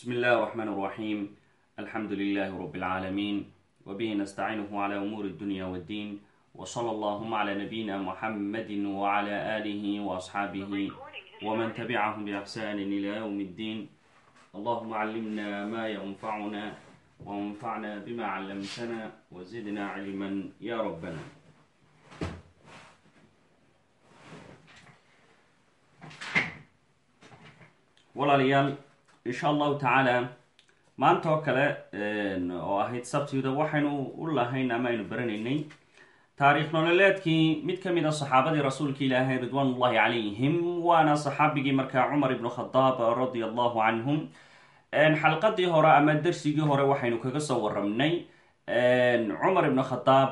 بسم الله الرحمن الرحيم الحمد لله رب العالمين وبه نستعينه على أمور الدنيا والدين وصلى اللهم على نبينا محمد وعلى آله وأصحابه ومن تبعهم بإحسان إلى يوم الدين اللهم علمنا ما ينفعنا وانفعنا بما علمتنا وزدنا علما يا ربنا walaalayaal insha allahu tacaala maanta oo kale oo ahayd sabtida waxaynu u lahayn ama aynu baranaynay taariikh nololeedkii mid ka mid a saxaabadii rasuulka ilaahay ridwaan ullahi calayhim waana saxaabigii markaa cumar ibnu khadaab radia allahu canhum xalqadii hore ama darsigii hore waxaynu kaga soo waramnay cumar ibnu khadaab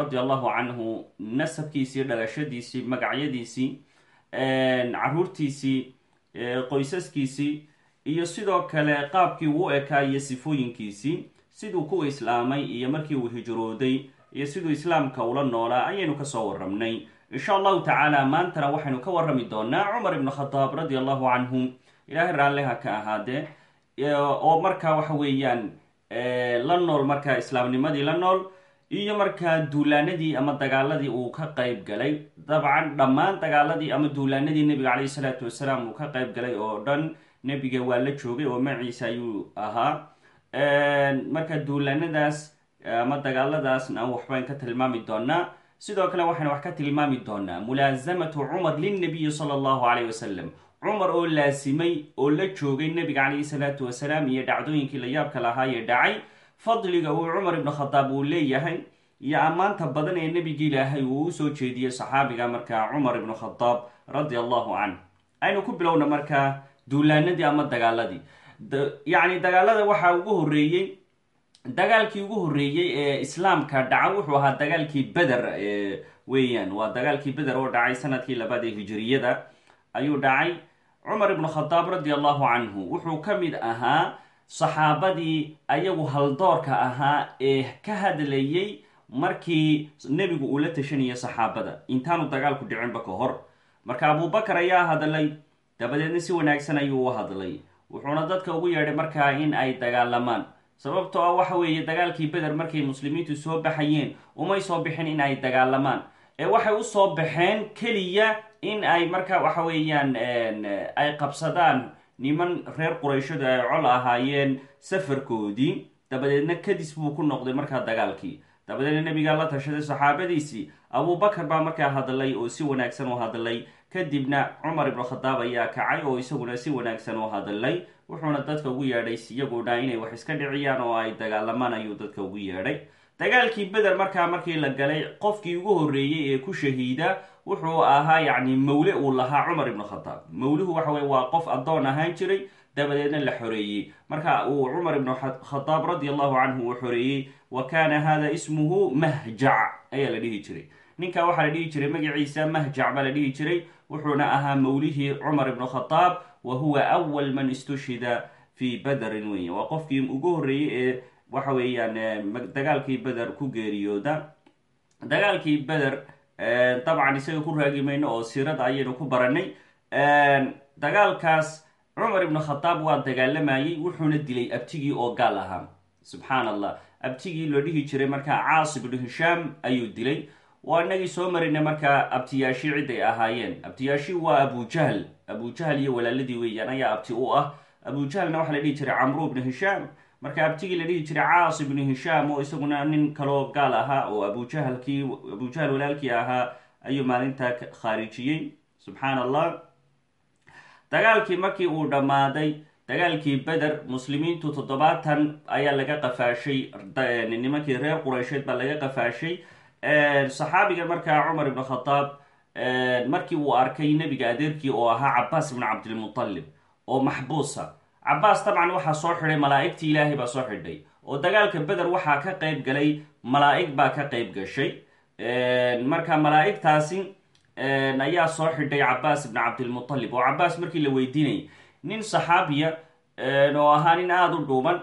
radia allahu canhu nasabkiisii dhalashadiisii magacyadiisii caruurtiisii qoysaskiisii iyo sidoo kale qaabkii uu ekaa iyo sifooyinkiisii siduu kuwa islaamay iyo markii uu hijrooday iyo siduu islaamka ula noolaa ayaynu ka soo waramnay insha allahu tacaala maantana waxaynu ka warami doonaa cumar ibnu khadaab radia allahu canhu. Ilaahay raalliha ka ahaadee oo markaa waxa weeyaan la nool markaa islaamnimadii la nool iyo markaa duulaanadii ama dagaaladii uu ka qayb galay. Dabcan dhammaan dagaaladii ama duulaanadii nebiga caleyhi salaatu wasalaam uu ka qayb galay oo dhan nebiga waa la joogay oo maciisa ayuu ahaa. Marka duulaanadaas ama dagaaladaasna waxbaan ka tilmaami doonaa. Sidoo kale waxaynu wax ka tilmaami doonaa mulaasamatu cumar lilnabiyi sala allahu caleyh wasalam cumar oo laasimay oo la joogay nebiga caleyhi salaatu wasalaam iyo dhacdooyinkii la yaabka lahaa ee dhacay. Fadliga uu cumar ibnu khadaab uu leeyahay iyo ammaanta badan ee nebigi ilaahay uu u soo jeediyey saxaabiga markaa cumar ibnu khadaab radia allahu canh aynu ku bilowna markaa duulaanadii ama dagaaladii. Yacni dagaalada waxaa ugu horreeyey dagaalkii ugu horreeyey ee islaamka dhaca wuxuu ahaa dagaalkii beder weeyaan waa dagaalkii beder oo dhacay sannadkii labaad ee hijiriyada ayuu dhacay. Cumar ibnu khadaab radia allahu canhu wuxuu ka mid ahaa saxaabadii ayagu haldoorka ahaa ee ka hadlayay markii nebigu uu la tashanayay saxaabada. Intaanu dagaalku dhicinba ka hor. Marka abubakar ayaa hadlay dabadeedna si wanaagsan ayuu u hadlay. Wuxuuna dadka ugu yeedhay markaa in ay dagaalamaan sababtoo ah waxa weeye dagaalkii beder markay muslimiintu soo baxayeen umay soo bixin in ay dagaalamaan. Ee waxay u soo baxeen keliya in ay marka waxa weeyaan ay qabsadaan niman reer qurayshadu ay col ahaayeen safarkoodii. Dabadeedna kadis buu ku noqday markaa dagaalkii. Dabadeedna nebigaa la tashaday saxaabadiisii. Abubakar baa markaa hadlay oo si wanaagsan u hadlay kadibna cumar ibnu khadaab ayaa kacay oo isaguna si wanaagsan u hadlay wuxuuna dadka ugu yeedhay iyaguna inay wax iska dhiciyaan oo ay dagaalamaan ayuu dadka ugu yeedhay. Dagaalkii beder markaa markii la galay qofkii ugu horreeyey ee ku shahiida wuxuu ahaa yacni mawle uu lahaa cumar ibnu khadaab mawluhu waxa weye waa qof addoon ahaan jiray dabadeedna la xoreeyey. Marka uu cumar ibnu khadaab radia allahu canhu uu xoreeyey wa kaana hada ismuhu mahjac ayaa la dhihi jiray. Ninka waxaa la dhihi jiray magaciisa mahjac baa la dhihi jiray wuxuuna ahaa mawlihii cumar ibnu khadaab wa huwa awal man istushhida fi bederin weya waa qofkii ugu horreeyey ee waxa weeyaan dagaalkii beder ku geeriyooda. Dagaalkii beder dabcan isaga ku raagi mayno oo siirada ayaynu ku baranay dagaalkaas cumar ibnu khadaab waa dagaalamayey wuxuuna dilay abtigii oo gaal ahaa. Subxaan allah abtigii loo dhihi jiray markaa caas ibnu hishaam ayuu dilay waa inagii soo marinay markaa abtiyaashii cid ay ahaayeen. Abtiyaashii waa abujahl abujahl iyo walaaladii weeyaan ayaa abti u ah. Abujahlna waxaa la dhihi jiray camru ibnu hishaam. Marka abtigii la dhihi jiray caas ibnu hishaam oo isaguna nin kaloo gaal ahaa oo abujahlkii abujahl walaalkii ahaa ayuu maalintaa khaarijiyey subxaan allah dagaalkii markii uu dhammaaday dagaalkii beder muslimiintu toddobaatan ayaa laga qafaashay nimankii reer quraysheed baa laga qafaashay saxaabiga markaa cumar ibnu khadaab markii uu arkay nebiga adeerkii oo ahaa cabaas ibnu cabdilmutalib oo maxbuusa cabaas dabcan waxaa soo xidhay malaa'igtii ilaahay baa soo xidhay. Oo dagaalka beder waxaa ka qayb galay malaa'ig baa ka qayb gashay. Marka malaa'igtaasi ayaa soo xidhay cabaas ibnu cabdilmutalib oo cabaas markii la weydiinayay nin saxaabiya oo ahaa nin aada u dhuuban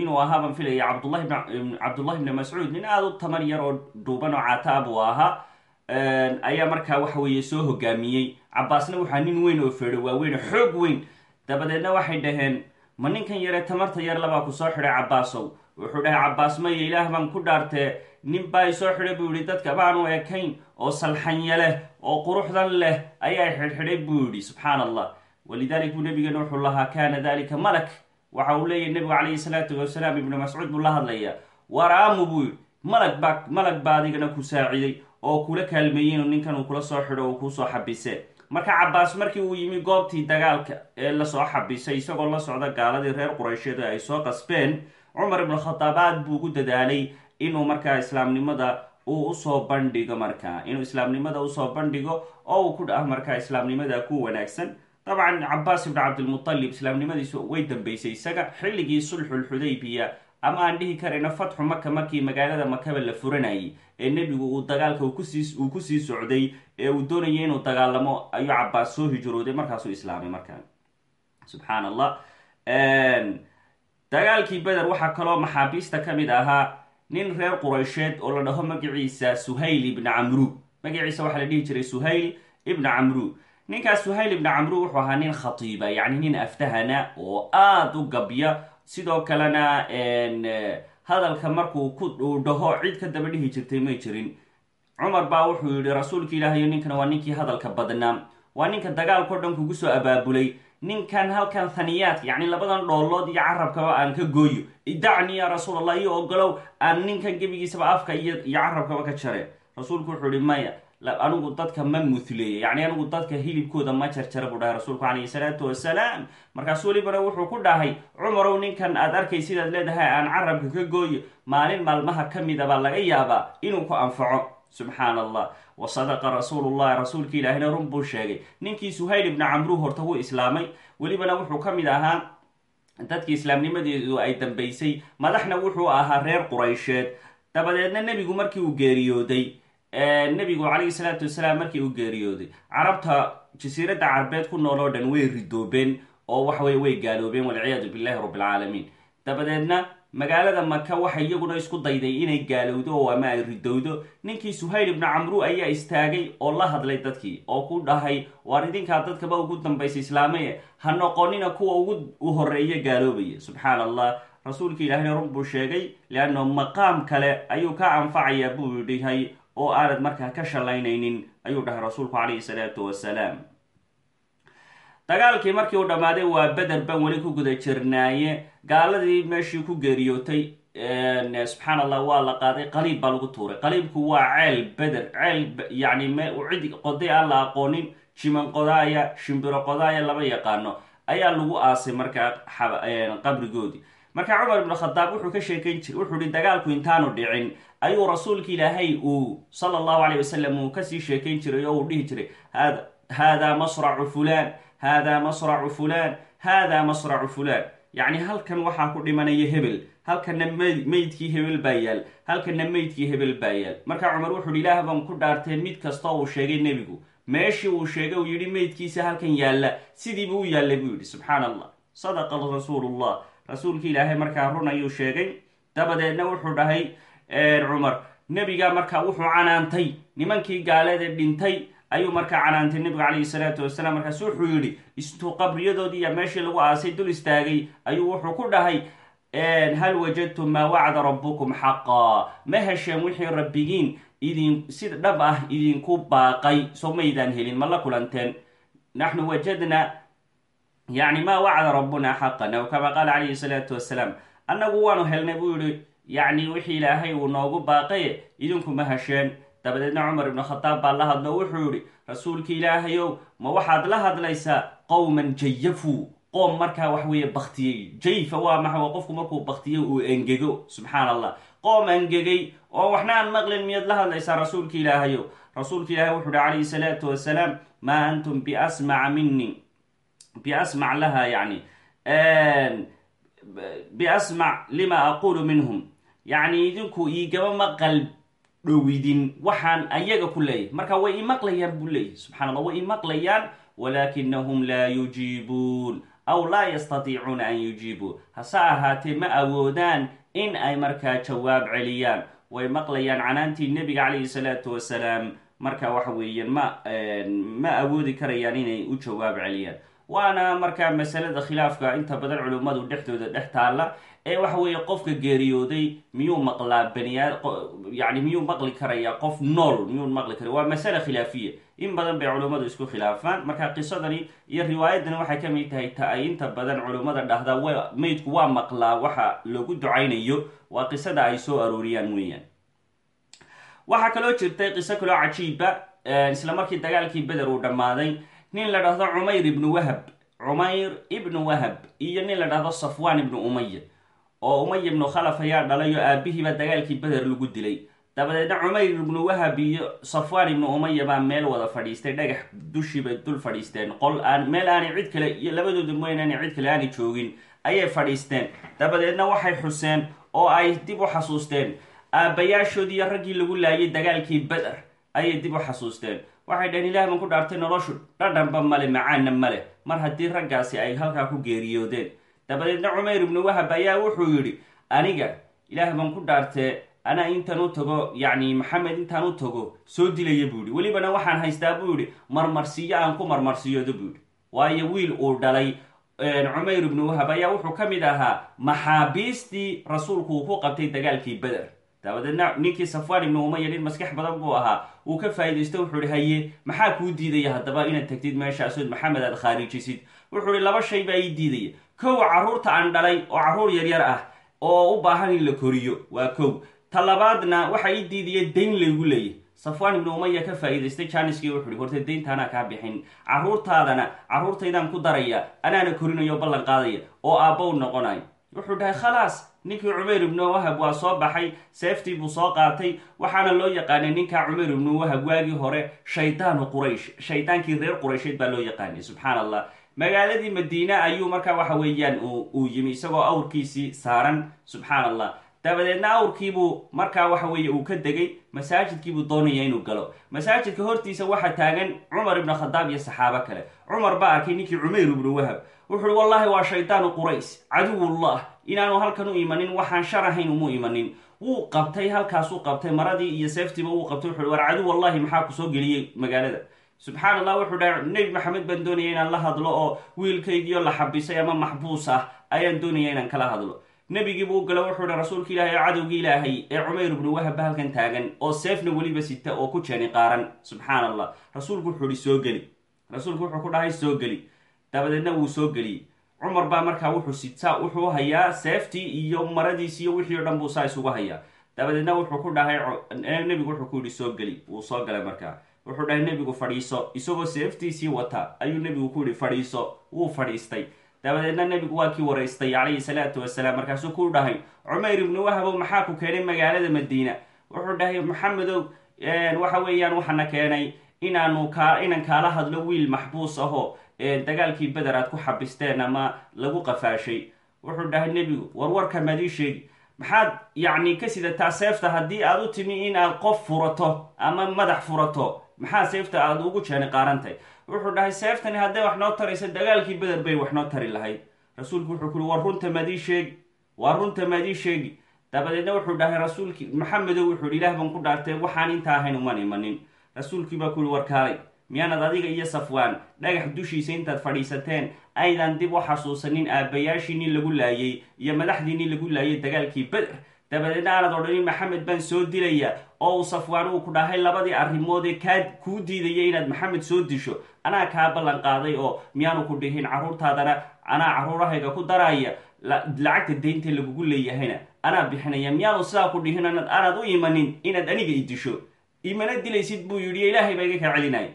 inuu ahaa baan filaya cabdullahi cabdullahi ibni mascuud nin aada u tamar yar oo dhuuban oo caataa buu ahaa ayaa markaa waxa weeye soo hogaamiyey. Cabaasna waxaa nin weyn oo feedho waaweyn xoog weyn. Dabadeedna waxay dhaheen ma ninkan yaree tamarta yar labaa ku soo xidhay cabaasow wuxuu dhahay cabaas maya ilaah baan ku dhaartee. Nin baa isoo xidhay buu yihi dadka baanu ekayn oo salxanya leh oo quruxdan leh ayaa xidhxidhay buu yidhi subxaan allah walidalik buu nabigeena wuxuu lahaa kana dalika malak. Waxa uu leeyahy nebigu calayhi salaatu wasalaam ibnu mascuud buu la hadlayaa. Waraamu buu yidhi malag baa malag baa adigana ku saaciday oo kula kaalmeeyey inuu ninkan uu kula soo xidho oo kuusoo xabise. Marka cabaas markii uu yimi goobtii dagaalka ee la soo xabisay isagoo la socda gaaladii reer quraysheed ay soo qasbeen cumar ibnu khataab aad buu ugu dadaalay inuu markaa islaamnimada uu u soo bandhigo markaa. Inuu islaamnimada u soo bandhigo oo uu ku dhah markaa islaamnimada ku wanaagsan dabcan cabaas ibnu cabdilmutalib islaamnimadiisu way dambeysay isaga xilligii sulxulxudaybiya ama aan dhihi karayna fatxu maka markii magaalada makaba la furanayay ee nebigu uu dagaalka uu ku sii socday ee uu doonayay inuu dagaalamo ayuu cabaas soo hijrooday markaasuu islaamay markaa subxaan allah dagaalkii beder waxaa kaloo maxaabiista ka mid ahaa nin reer quraysheed oo la dhaho magaciisa suhayl ibna camru magaciisa waxaa la dhihi jiray suhayl ibna camru ninkaas suhayl ibna camru wuxuu ahaa nin khatiiba yacni nin aftahana oo aada u gabya. Sidoo kalena hadalka markuu ku dhaho cid ka daba dhihi jirtay may jirin. Cumar baa wuxuu yihi rasuulka ilaahayo ninkan waa ninkii hadalka badnaa. Waa ninka dagaalkao dhan kugu soo abaabulay. Ninkan halkan thaniyaadka yacni labadan dhoolood iyo carabkaba aan ka gooyo. Idacni ya rasuul allah iyo ogolow aan ninkan gebigiisaba afka iyo carabkaba ka jare. Rasuulku wuxuu ihi maya anigu dadka ma muthleeya yacni anigu dadka hilibkooda ma jarjara buu dhahay rasuulku calayhi salaatu wasalaam markaasu welibana wuxuu ku dhahay cumarow ninkan aad arkay sidaad leedahay aan carabka ka gooyo maalin maalmaha ka mida baa laga yaabaa inuu ku anfaco subxaan allah wa sadaqa rasuulullahi rasuulka ilaahina run buu sheegay ninkii suhayl ibna camru horta wuu islaamay welibana wuxuu ka mid ahaa dadkii islaamnimadeedu ay dambaysay madaxna wuxuu ahaa reer quraysheed dabadeedna nebigu markii uu geeriyooday nebigu calayhi salaatu wasalaam markii uu geeriyooday carabta jasiiradda carbeed ku nool oo dhan way ridoobeen oo waxaweye way gaaloobeen walciyaadu billahi rabbilcaalamiin dabadeedna magaalada maka waxay iyaguna isku dayday inay gaalowdo oo ama ay ridowdo. Ninkii suhayl ibnu camru ayaa istaagay oo la hadlay dadkii oo ku dhahay waar idinkaa dadkaba ugu dambaysa islaamaye ha noqonina kuwa ugu u horreeya gaaloobaya subxaan allah rasuulka ilaahina run buu sheegay leanno maqaam kale ayuu ka anfacayaa buu dhahay oo aanad markaa ka shallaynaynin ayuu dhahay rasuulku calayhi salaatu wasalaam dagaalkii markii uu dhammaaday waa beder baan weli ku guda jirnaaye. Gaaladii meeshii ku geeriyootay subxaan allah waa la qaaday. Qaliib baa lagu tuuray. Qaliibku waa ceel beder ceel yani cid qoday aan la aqoonin. Jiman qodaaya shimbiro qodaaya lama yaqaano. Ayaa lagu aasay markaa qabrigoodii. Marka cumar ibnu khadaab wuxuu ka sheekayn jir wuxuu hi dagaalku intaanu dhicin ayuu rasuulka ilaahay uu sala allahu caleyh wasalam uu ka sii sheekayn jiray oo uu dhihi jiray haadaa masracu fulaan haadaa masracu fulaan haadaa masracu fulaan. Yacni halkan waxaa ku dhimanaya hebel halkana meydkii hebel baa yaal halkana meydkii hebel baa yaal. Marka cumar wuxu uhi ilaah baan ku dhaartee mid kasta uu sheegay nebigu. Meeshii uu sheegay uu yidhi meydkiisa halkan yaalla sidiibu u yaallay buu yidhi. Subxaan allah sadaqa rasuulullah. Rasuulki ilaahay markaa run ayuu sheegay. Dabadeedna wuxuu dhahay cumar nebigaa markaa wuxuu canaantay nimankii gaaleede dhintay ayuu markaa canaantay nebigu calayhi salaatu wasalaam markaasu wuxuu yidhi istuu qabriyadoodii iyo meeshii lagu aasay dul istaagay ayuu wuxuu ku dhahay hal wajadtum maa wacda rabbukum xaqaa ma hesheen wixii rabbigiin idin sida dhab ah idinku baaqay soo maydaan helin ma la kulanteen? Naxnu wajadna yani maa wacda rabbuna xaqan aw kama qaala calayhi salaatu wasalaam annagu waanu helnay buu yacni wixii ilaahay uu noogu baaqaye idinku ma hesheen dabadeedna cumar ibnu khadaab baa la hadlo wuxuu yihi rasuulka ilaahayow ma waxaad la hadlaysaa qowman jayafuu qoom markaa wax weeye baktiyey jayfa waa maxa qofku markuu baktiyo uu engego. Subxaan allah qoom engegay oo waxna aan maqlin miyaad la hadlaysaa rasuulka ilaahayow? Rasuulka ilahay wuxu uhi calayhi salaatu wasalaam maa antum biasmaca mini biasmac lima aqulu minhum yacni idinku iigaba maqal dhowidin. Waxaan ayaga ku leeyahy marka way imaqlayaan buu leeyahy subxana allah way imaqlayaan walaakinahum laa yujiibuun. Aw laa yastatiicuuna an yujiibuu hase ahaatee ma awoodaan in ay markaa jawaab celiyaan. Way maqlayaan canaantii nebiga calayhi salaatu wasalaam. Marka waxa weeyaan ma ma awoodi karayaan inay u jawaab celiyaan. Waana markaa masalada khilaafka inta badan culimmadu dhexdooda dhex taalla ee waxa weeye qofka geeriyooday miyuu maqlaa baniaa yani miyuu maqli karayaa qof nool miyuu maqli karaya waa masala khilaafiya. In badan bay culimmadu isku khilaafaan. Marka qisadani iyo riwaayadani waxay ka mid tahay ta badan culimmada dhahda w meydku waa maqlaa waxa lagu ducaynayo waa qisada ay soo arooriyaan weeyaan. Waxaa kaloo jirtay qiso kaloo cajiiba isla markii dagaalkii beder uu dhammaaday. Nin la dhahdo cumayr ibnu wahab. Cumayr ibnu wahab iyo nin la dhahdo safwan ibnu umaya oo umaya ibnu khalaf ayaa dhalay oo aabihiiba dagaalkii beder lagu dilay. Dabadeedna cumayr ibnu wahab iyo safwan ibnu umaya baa meel wada fadhiistay dhagax dushiibay dul fadhiisteen. Qol aan meel aanay cid kale iyo labadooda mooyn cid kale aanay joogin ayay fadhiisteen. Dabadeedna waxay xuseen oo ay dib u xasuusteen. Aabbayaashoodii iyo raggii lagu laayay dagaalkii beder ayay dib u xasuusteen. Waxay dhaheen ilaah baan ku dhaartay noloshu dhadhanba male macaanna male. Mar haddii raggaasi ay halkaa ku geeriyoodeen dabadeedna cumayr ibnu wahab ayaa wuxuu yidhi aniga ilaah baan ku dhaartee anaa intaan u tago yacni maxamed intaan u tago soo dilaya buu yidhi. Welibana waxaan haystaa buu yidhi marmarsiiyo aan ku marmarsiyoodo buu yidhi. Waayo wiil uu dhalay cumayr ibnu wahab ayaa wuxuu ka mid ahaa maxaabiistii rasuulku uu ku qabtay dagaalkii beder dabadeedna ninkii safwan ibnu umaya nin maskax badan buu ahaa uu ka faa'iidaysto wuxuu ihi haye maxaa kuu diidaya haddaba inaad tagtid meeshaasood maxamed aad khaarijisid? Wuxuu ihi laba shay baa ii diidaya kow carruurta aan dhalay oo carruur yaryar ah oo u baahan in la koriyo waa kow. Ta labaadna waxa ii diidaya dayn laygu leeyahy safwan ibnu umaya ka faa'iidaystay janiskii wuxu uhi horte daynta anaa kaa bixin. Carruurtaadana carruurtaydaan ku daraya anaana korinayo ballan qaadaya oo aabbow noqonayo wuxuu dhahay khalaas ninkii cumayr ibnu wahab waa soo baxay seeftii buu soo qaatay waxaana loo yaqaanay ninkaa cumayr ibnu wahab waagii hore shaydaanu quraysh shaydaankii reer quraysheed baa loo yaqaanay subxaan allah magaaladii madiine ayuu markaa waxa weeyaan uu yimi isagoo awrkiisii saaran subxaan allah dabadeedna awrkiibuu markaa waxa weeye uu ka degay masaajidkiibuu doonaya inuu galo. Masaajidka hortiisa waxaa taagan cumar ibnu khadaab iyo saxaabo kale. Cumar baa arkay ninkii cumayr ibnu wahab. Wuxu uhi wallahi waa shaydaanu qurays caduwullah. Inaanu halkan u imanin waxaan shar ahayn umu imanin. Wuu qabtay halkaasuu qabtay maradii iyo seeftiiba wuu qabtay. Wuxu war caduw wallahi maxaa ku soo geliyey magaalada subxaan allah wuxuu dhahay nebi maxamed baan doonaya inaan la hadlo oo wiilkaygiio la xabisay ama maxbuus ah ayaan doonaya inaan kala hadlo. Nebigiibuu u galo wuxuu hi rasuulka ilaahay oo cadowgii ilaahay ee cumayr ibnu wahab ba halkan taagan oo seefna weliba sita oo ku jeeni qaaran. Subxaan allah rasuulku wuxuu hi soo geli. Rasuulku wuxuu ku dhahay soo geli. Dabadeedna wuu soo geliyey cumar baa markaa wuxuu sitaa wuxuu hayaa seeftii iyo maradiisi iyo wixii o dhan buu saa isugu hayaa. Dabadeedna wuxuu ku dhahay nebigu wuxuu ku yihi soo geli. Wuu soo galay markaa wuxuu dhahay nebigu fadhiiso isagoo seeftiisii wata. Ayuu nebigu ku yihi fadhiiso. Wuu fadhiistay. Dabadeedna nebigu waa kii waraystay calayhi salaatu wasalaam. Markaasuu ku dhahay cumayr ibnu wahabow maxaa ku keenay magaalada madiina? Wuxuu dhahay maxamedow waxa weeyaan waxaana keenay inaanu kaa inaan kaala hadlo wiil maxbuus ahoo dagaalkii beder aad ku xabisteen ama lagu qafaashay. Wuxuu dhahay nebigu warwarka maadii sheegi. Maxaad yacni ka sidataa seefta haddii aad u timi in aad qof furato ama madax furato maxaa seefta aad ugu jeeni qaarantahay wuxuu dhahay seeftani hadday wax noo taraysa dagaalkii beder bay wax noo tari lahayd. Rasuulku wuxuu ku uhi war runta maadii sheegi waa runta maadii sheegi. Dabadeedna wuxuu dhahay rasuulkii maxamedow wuxuu hi ilaah baan ku dhaartay waxaan intaa ahayn uman imanin rasuulkii baa yihi warkaalay miyaanad adiga iyo safwaan dhagax dushiisa intaad fadhiisateen aydan dib u xasuusanin aabbayaashii nin lagu laayay iyo madaxdii nin lagu laayay dagaalkii beder dabadeedna aanad odhanin maxamed baan soo dilaya oo uu safwaan uu ku dhahay labadii arrimood ee kaa kuu diidaya inaad maxamed soo disho. Anaa kaa ballan qaaday oo miyaanu ku dhihin carruurtaadana anaa carruurahayga ku daraya lacagta deynta lagugu leeyahayna. Anaa bixinaya miyaanu sidaa ku dhihin aanad u imanin inaad aniga i disho. Imana dilaysid buu yidhi ilaahay baa iga kaa celinaya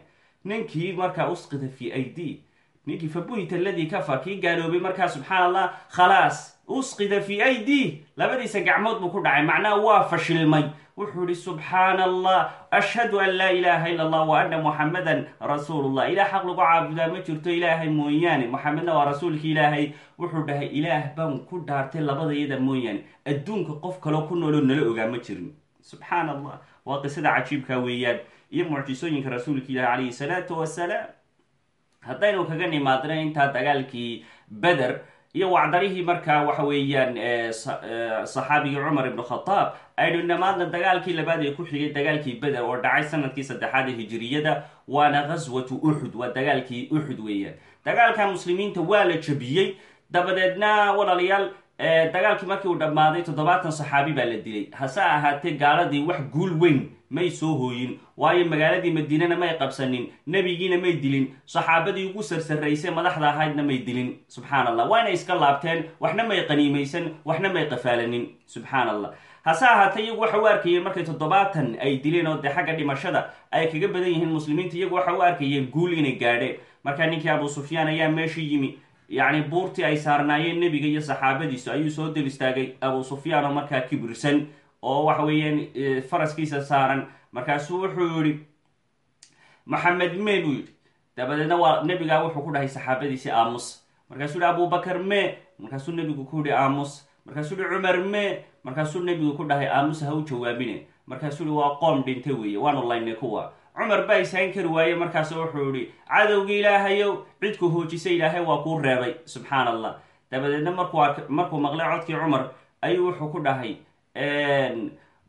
ninkii markaa usqida fi aidi ninkii fabuhita aladii kafar kii gaaloobay markaa subxaan allah khalaas usqida fi aidi labadiisa gacmood buu ku dhacay. Macnaha waa fashilmay. Wuxuu ihi subxaana allah ashhadu an laa ilaaha ila allah wa ana muxamadan rasuulullah. Ilaah xaq lagu caabudaa ma jirto ilaahay mooyaane. Moxamedna waa rasuulka ilaahay. Wuxuu dhahay ilaah baan ku dhaartay labadayada mooyaane. Adduunka qof kaloo ku nooloo nala ogaa ma jirin. Subxaan allah waa qisada cajiibka weeyaan. Iyo mucjisooyinka rasuulka ilaahi calayhi salaatu wasalaam. Haddaynu kaga nimaadna intaa dagaalkii beder iyo wacdarihii markaa waxa weeyaan saxaabigii cumar ibnu khadaab aynu nimaadna dagaalkii labaad ee ku xigay dagaalkii beder oo dhacay sannadkii saddexaad ee hijiriyada waana ghaswatu uxud waa dagaalkii uxud weeyaan. Dagaalka muslimiinta waa la jabiyey dabadeedna walaalayaal dagaalkii markii uu dhammaaday toddobaatan saxaabi baa la dilay. Hase ahaatee gaaladii wax guul weyn may soo hooyin waayo magaaladii madiinana may qabsanin nebigiina may dilin saxaabadii ugu sarsaraysay madaxda ahaydna may dilin. Subxaan allah waa inay iska laabteen waxna may qaniimaysan waxna may qafaalanin. Subxaan allah hase ahaatee iyagu waxa u arkayeen markay toddobaatan ay dileen oo dee xagga dhimashada ay kaga badan yihiin muslimiinta iyagu waxa u arkayeen guul inay gaadheen. Markaa ninkii abu sufyaan ayaa meesha yimi yacni buurtii ay saarnaayeen nebiga iyo saxaabadiisu ayuu soo dul istaagay abu sufyaan markaa kibirsan oo waxa weeyaan faraskiisa saaran. Markaasuu wuxuu yihi maxamed mee buu yidhi? Dabadeedna waa nebigaa wuxuu ku dhahay saxaabadiisii aamus. Markaasuu yihi abubakar mee? Markaasuu nebigu ku yihi aamus. Markaasuu yihi cumar mee? Markaasuu nebigu ku dhahay aamus ha u jawaabine. Markaasuu yihi waa qoom dhinte weeye waanu laynay kuwa cumar baa isaan kari waaye markaas wuxuu yihi cadowga ilaahayow cidku hoojisa ilaahay waa kuu reebay subxaan allah dabadeedna markuu maqlay codkii cumar ayuu wuxuu ku dhahay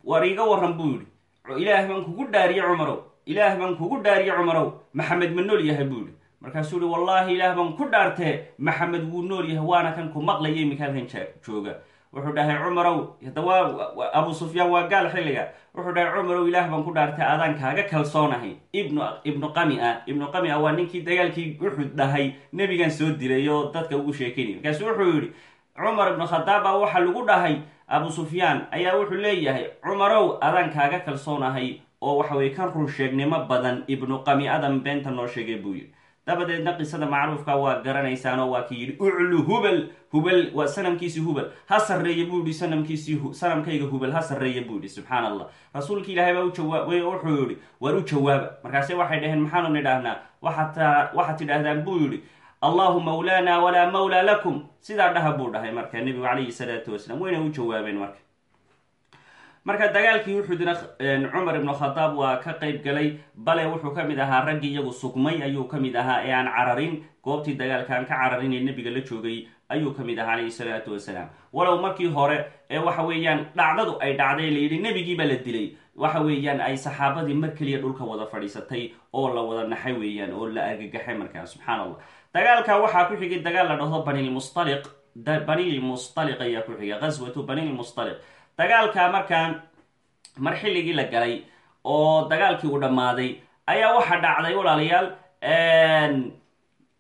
war iiga waran buu yihi ilaah baan kugu dhaariye cumarow. Ilaah baan kugu dhaariye cumarow. Maxamed ma nool yahay buu yihi markaasuu yihi wallaahi ilaah baan ku dhaartee maxamed wuu nool yahay waana kan ku maqlaya iminka halkan jooga wuxuu dhahay cumarow hadda waa abu sufyaan waa gaal xilliga. Wuxuu dhahay cumarow ilaah baan ku dhaartay adaan kaaga kalsoonahay ibnu qamia ibnu qamia waa ninkii dagaalkii uxud dhahay nebigan soo dilay oo dadka ugu sheekeynay markaasu wuxuu yihi cumar ibnu khadaab waxa lagu dhahay abu sufyaan. Ayaa wuxuu leeyahay cumarow adaan kaaga kalsoonahay oo waxa weye kan run sheegnimo badan ibnu qamiadan beenta noo sheegay buu yidhi dabadeedna qisada macruufka waa garanaysaanoo waa ki yidhi uclu hubal. Hubal waa sanamkiisii hubal. Ha sarreeya buu yihi sanamkiisii sanamkayga hubal ha sarreeya buu yihi subxaan allah rasuulki ilaahay baa u jawaabay wuxuu yihi waar u jawaaba. Markaase waxay dhaheen maxaanu nidhaahnaa. Waxaad tidhaahdaan buu yihi allahu mawlaana walaa mawlaa lakum. Sidaa dhaha buu dhahay marka nebigu calayhi salaatu wasalaam. Wayna u jawaabeen marka marka dagaalkii uxudna cumar ibnu khadaab waa ka qayb galay bale wuxuu ka mid ahaa raggii iyagu sugmay ayuu ka mid ahaa ee aan cararin goobtii dagaalka aan ka cararin ee nebiga la joogay ayuu ka mid ahaa calayhi salaatu wasalaam. Walow markii hore ee waxa weeyaan dhacdadu ay dhacday la yidhi nebigiiba la dilay. Waxa weeyaan ay saxaabadii mar keliya dhulka wada fadhiisatay oo la wada naxay weeyaan oo la argagaxay markaa subxaan allah dagaalka waxaa ku xigay dagaal la dhahdo banilmustaliq banilmustaliq ayaa ku xigay qaswatu banilmustaliq dagaalka markaa mar xilligii la galay oo dagaalkii uu dhammaaday ayaa waxaa dhacday walaalayaal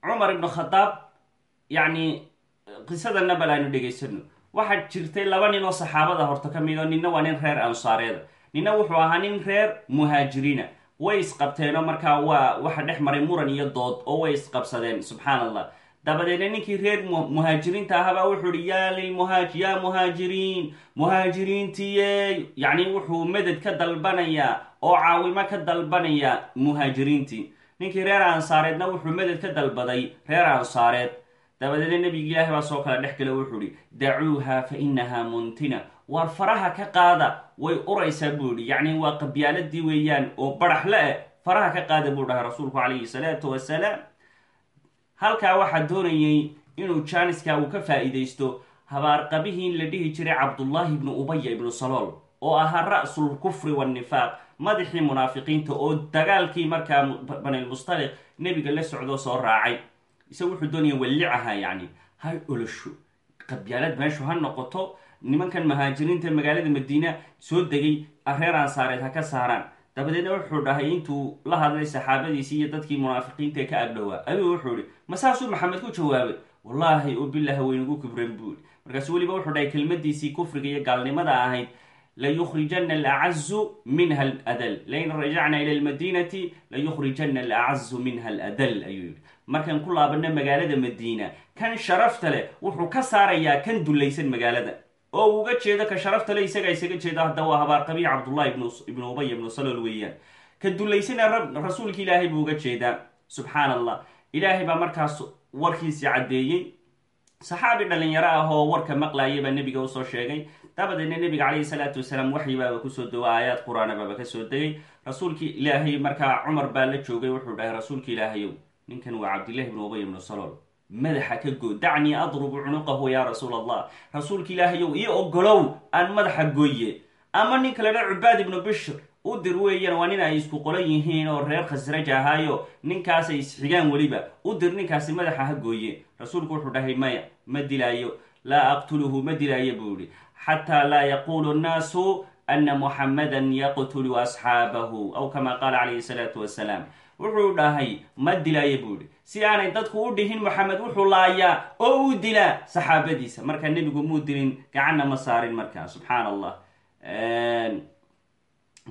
cumar ibnu khadaab yacni qisadana bal aynu dhegaysano waxaa jirtay laba nin oo saxaabada horta ka mid oo ninna waa nin reer ansaareeda ninna wuxuu ahaa nin reer muhaajiriina. Way isqabteenoo markaa waa waxa dhex maray muran iyo dood oo way isqabsadeen subxaan allah dabadeedna ninkii reer muhaajiriinta ahabaa wuxuu ihi yaa muhaajiriin muhaajiriintiye yacni wuxuu meded ka dalbanayaa oo caawimo ka dalbanayaa muhaajiriintii. Ninkii reer ansaareedna wuxuu meded ka dalbaday reer ansaareed. Dabadeedna nebigi ilaahi baa soo kala dhex gala wuxuu ihi dacuuha fa inaha muntina. Waar faraha ka qaada way uraysaa buu yihi yacni waa qabyaaladii weeyaan oo barax le eh faraha ka qaada buu dhahay rasuulku calayhi salaatu wasalaam halkaa waxaa doonayay inuu jaaniska uu ka faa'iidaysto habaarqabihii la dhihi jiray cabdullaahi ibnu ubaya ibnu salool oo ahaa ra'sul kufri waannifaaq madaxii munaafiqiinta oo dagaalkii markaa banilmustaliq nebiga la socdoo soo raacay. Isaga wuxuu doonaya wallicaha yacni ha olosho qabyaalad meeshu ha noqoto nimankan muhaajiriinta magaalada madiina soo degay reer ansaareed ha ka saaraan dabadeedna wuxuu dhahay intuu la hadlay saxaabadiisii iyo dadkii munaafiqiinta ka agdhowaa ayuu wuxuu ihi ma saasuu maxamed ku jawaabay. Wallaahi oo bilaha waynagu kibren buu ihi markaasu weliba wuxuu dhahay kelmadiisii kufriga iyo gaalnimada ahayd layukhrijana alacazu minha aladal. Lain rajacna ila lmadiinati layukhrijana alacazu minha aladal ayuu yihi markaan ku laabana magaalada madiina kan sharafta leh wuxuu ka saarayaa kan dulaysan magaalada oo uga jeedo ka sharafta le isagaa isaga jeedo hadda waa habaarqabiya cabdullahi ibnu ubay ibnu salol weeyaan. Ka dulaysana rasuulka ilaahay buu uga jeedaa subxaan allah ilaahay baa markaas warkiisii caddeeyey. Saxaabi dhalinyaro ah oo warka maqlaaya baa nebiga u soo sheegay. Dabadeedna nebiga calayhi salaatu wasalaam waxyibaaba ku soo dawo aayaad qur'aanababa ka soo degay rasuulkii ilaahay markaa cumar baa la joogay wuxuu dhahay rasuulka ilaahayow ninkan waa cabdillahi ibnu ubay ibnu salol madaxa ka goo. Dacnii adrubu cunuqahu yaa rasuul allah rasuulka ilaahayow ii ogolow aan madaxa gooye. Ama nin kale dha cubaad ibnu bishr u dir weeyaan waa nin ay isku qolan yihiin oo reer khasraj ahaayo. Ninkaasay isxigaan weliba. U dir ninkaasi madaxa ha gooye. Rasuulku wuxuu dhahay maya ma dilaayo. Laa aqtuluhu ma dilaayo buu yihi xataa laa yaquulu nnaasu ana muxamadan yaqtulu asxaabahu aw kama qaala calayhi salaatu wasalaam wuxuu dhahay ma dilaayo buu si aanay dadku u dhihin moxamed wuxuu laayaa oo uu dilaa saxaabadiisa. Marka nebigu muu dilin gacanna ma saarin markaa subxaan allah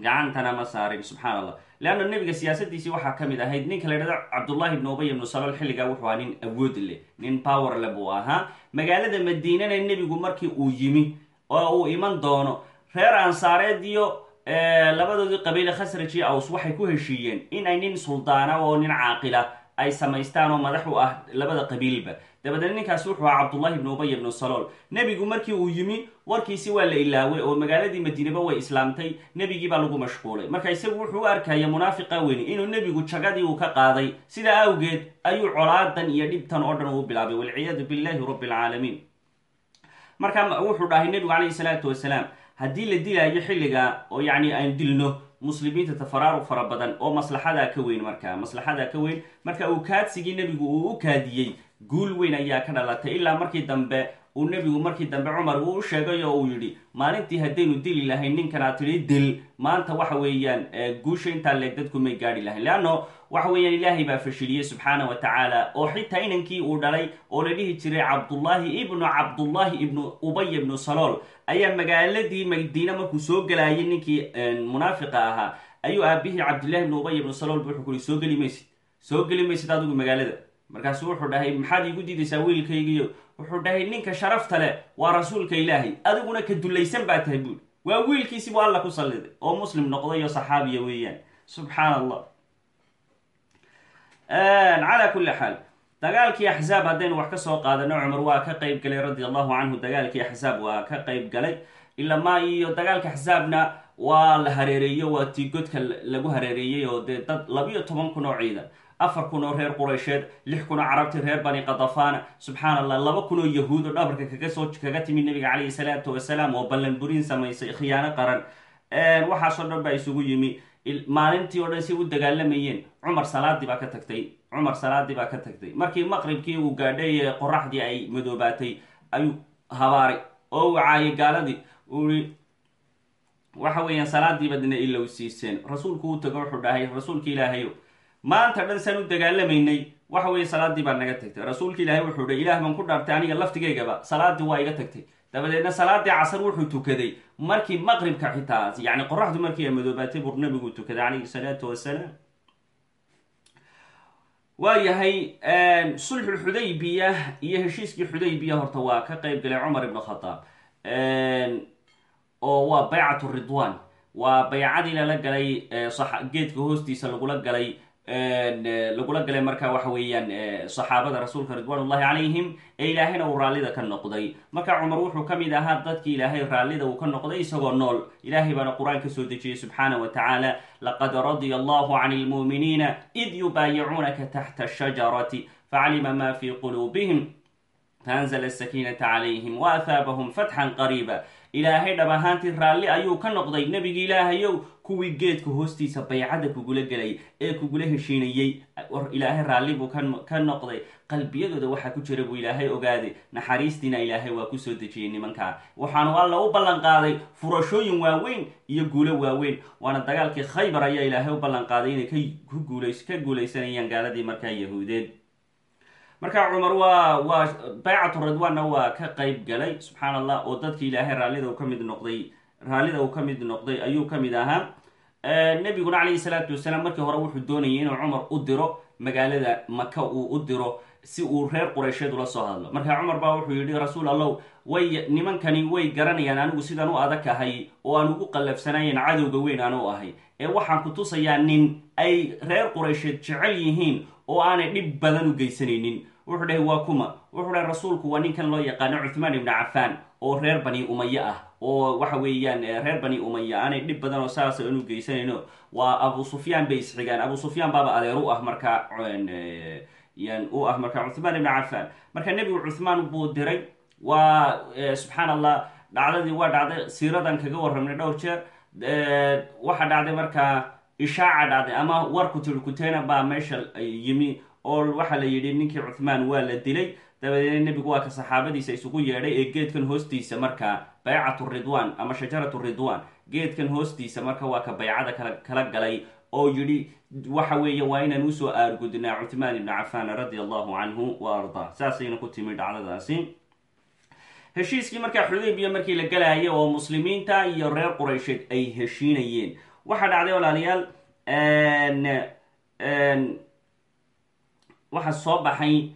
gacantana ma saarin subxaan allah leanna nebiga siyaasadiisii waxaa ka ahayd ninka la dhahdo cabdullahi ibnu ubay ibnu salool xilligaa wuxuu ahaa nin awood leh nin power le buu ahaa. Magaalada madiinana nebigu markii uu yimi oo uu iman doono reer ansaareed iyo labadoodii qabiile khasraj iyo aws waxay ku heshiiyeen in ay nin suldaana oo nin caaqila ay samaystaan oo madax u ah labada qabiilba. Dabadeed ninkaasi wuxuu ahaa cabdullahi ibnu ubay ibnu salool. Nebigu markii uu yimi warkiisi waa la ilaaway oo magaaladii madiinaba way islaamtay nebigii baa lagu mashquulay. Marka isagu wuxuu u arkaya munaafiqa weyni inuu nebigu jagadii uu ka qaaday. Sidaa awgeed ayuu colaadan iyo dhibtan oo dhan uu bilaabay. Walciyaadu billahi rabbi alcaalamiin marka wuxuu dhahay nebigu calayhi salaatu wasalaam haddii la dilaayo xilliga oo yacni aynu dilno muslimiinta tafaraaruq fara badan oo maslaxadaa ka weyn markaa maslaxadaa ka weyn. Marka uu kaadsigii nebigu uu u kaadiyey guul weyn ayaa ka dhalatay ilaa markii dambe uu nebigu markii dambe cumar uu sheegay oo uu yidhi maalintii haddaynu dili lahayn ninkanaa tidhi dil. Maanta waxa weeyaan guusha intaa leeg dadku may gaadhi lahayn. Leanno waxa weeyaan ilaahay baa fashiliyey subxaana wa tacaala oo xitaa inankii uu dhalay oo la dhihi jiray cabdullaahi ibnu cabdullaahi ibnu ubay ibnu salool ayaa magaaladii madiine markuu soo gelaayay ninkii munaafiqa ahaa. Ayuu aabihii cabdillahi ibnu ubay ibnu salool wuxuu kuri soo geli maysid soo geli maysid adigu magaalada. Markaasu wuxuu dhahay maxaad iigu diidaysaa wiilkaygiyo? Wuxuu dhahay ninka sharafta leh waa rasuulka ilaahay. Adiguna ka dullaysan baa tahay buuli waa wiilkiisi buu alla ku salliday oo muslim noqday oo saxaabiya weeyaan. Subxaan allah calaa kulli xaal dagaalkii axzaab haddaynu wax ka soo qaadano cumar waa ka qayb galay radia allahu canhu dagaalkii axzaab waa ka qayb galay. Ilamaa iyo dagaalka axzaabna waa la hareereeyo waa tii godka lagu hareereeyey oo dee dad labiyo toban kun oo ciidan afar kun oo reer quraysheed lix kun oo carabti reer bani qadafana subxaan allah laba kun oo yahuud oo dhabarka kaga soo kaga timi nabiga calayhi salaatu wasalaam oo ballan burin samaysay khiyaano qaran. Waxaasoo dhan baa isugu yimi. Maalintii oo dhan si u dagaalamayeen cumar salaadii baa ka tagtay cumar salaadii baa ka tagtay. Markii maqribkii uu gaadhay ee qoraxdii ay madoobaatay ayuu habaaray. Oo uu caayay gaaladii ui waxa weeyaan salaadiibadna ilow siiseen. Rasuulku u tago wuxuu dhahay rasuulka ilaahayo maanta dhan saan u dagaalamaynay waxa weeye salaadii baa naga tagtay. Rasuulka ilaahay wuxuu dha ilaah baan ku dhaartay aniga laftigaygaba salaadii waa iga tagtay. Dabadeedna salaadii casar wuxuu tukaday. Markii maqribka xitaa yani qoraxdu markii ay madoobaatay buu nabigu tukaday calayhi salaatu wasalaam waa yahay sulxul xudaybiya iyo heshiiskii xudaybiya horta waa ka qayb galay cumar ibn khadaab oo waa baycatu ridwan. Waa baycadii lala galay geedka hoostiisa lagula galay lagula galay marka waxa weeyaan saxaabada rasuulka ridwaanullahi calayhim ee ilaahayna uu raallida ka noqday. Marka cumar wuxuu ka mid ahaa dadkii ilaahay raallida uu ka noqday isagoo nool. Ilaahay baana qur'aan ka soo dejiyey subxaana wa tacaala laqad radia allahu can lmuuminiina id yubaayicuunaka taxta ashajarati facalima ma fi quluubihim faanzla asakiinata calayhim waahaabahum fatxan qariiba. Ilaahay dhab ahaantii raalli ayuu ka noqday nebigi ilaahayow kuwii geedka hoostiisa baycada kugula gelay ee kugula heshiinayey ilaahay raalli buu ka noqday. Qalbiyadooda waxaa ku jira buu ilaahay ogaaday naxariistiina ilaahay waa ku soo dejiyey nimankaa waxaanu alla u ballan qaaday furashooyin waaweyn iyo guulo waaweyn waana dagaalkii khaybar ayaa ilaahay u ballan qaaday inay ka guulaysanayaan gaaladii markaa yahuudeed. Marka cumar waa waa baycatu ridwaanna waa ka qayb galay subxaan allah oo dadki ilaahay raallida uu ka noqday raallida uu ka mid noqday ayuu ka mid ahaa nebiguna calayhi salaatu wasalaam markii hore wuxuu doonayay inuu cumar u diro magaalada maka uu u diro si uu reer quraysheed ula soo hadlo. Marka cumar baa wuxuu yidhi rasuul allow way nimankani way garanayaan anigu sidaan u adag ahay oo aan ugu qallafsanayen cadowga weyn aan u ahay. Ee waxaan ku tusayaa nin ay reer quraysheed jecel yihiin oo aanay dhib badan u geysanaynin. Wuxuu dhahay waa kuma. Wuxuu dhahay rasuulku waa ninkan loo yaqaano cuthmaan ibnu cafaan oo reer bani umaye ah oo waxa weeyaan reer bani umaya aanay dhib badan oo saasa anu geysanayno. Waa abu sufyaan bay isxigaan. Abu sufyaan baaba adeer u ah markaa yan u ah markaa cuthmaan ibnu cafaan. Marka nebigu cuthmaan buu diray waa subxaan allah dhacdadii waa dhacday siiradan kaga warramnay dhowr jeer. Waxa dhacday markaa ishaaca dhacday ama warku tirkuteena baa meesha yimi oo waxaa la yidhi ninkii cuthmaan waa la dilay. Dabadeedna nebigu waa ka saxaabadiisa isugu yeedhay ee geedkan hoostiisa markaa baycatu ridwan ama shajaratu ridwan. Geedkan hoostiisa marka waa ka baycada kala kala galay oo yidhi waxa weeye waa inaan u soo aargudnaa cuthmaan ibni cafaan radia allahu canhu wa ardaa. Saasayna ku timi dhacdadaasi. Heshiiskii markaa xudaybiya markii la galaayay oo muslimiinta iyo reer quraysheed ay heshiinayeen. Waxaa dhacday walaalayaal waxaa soo baxay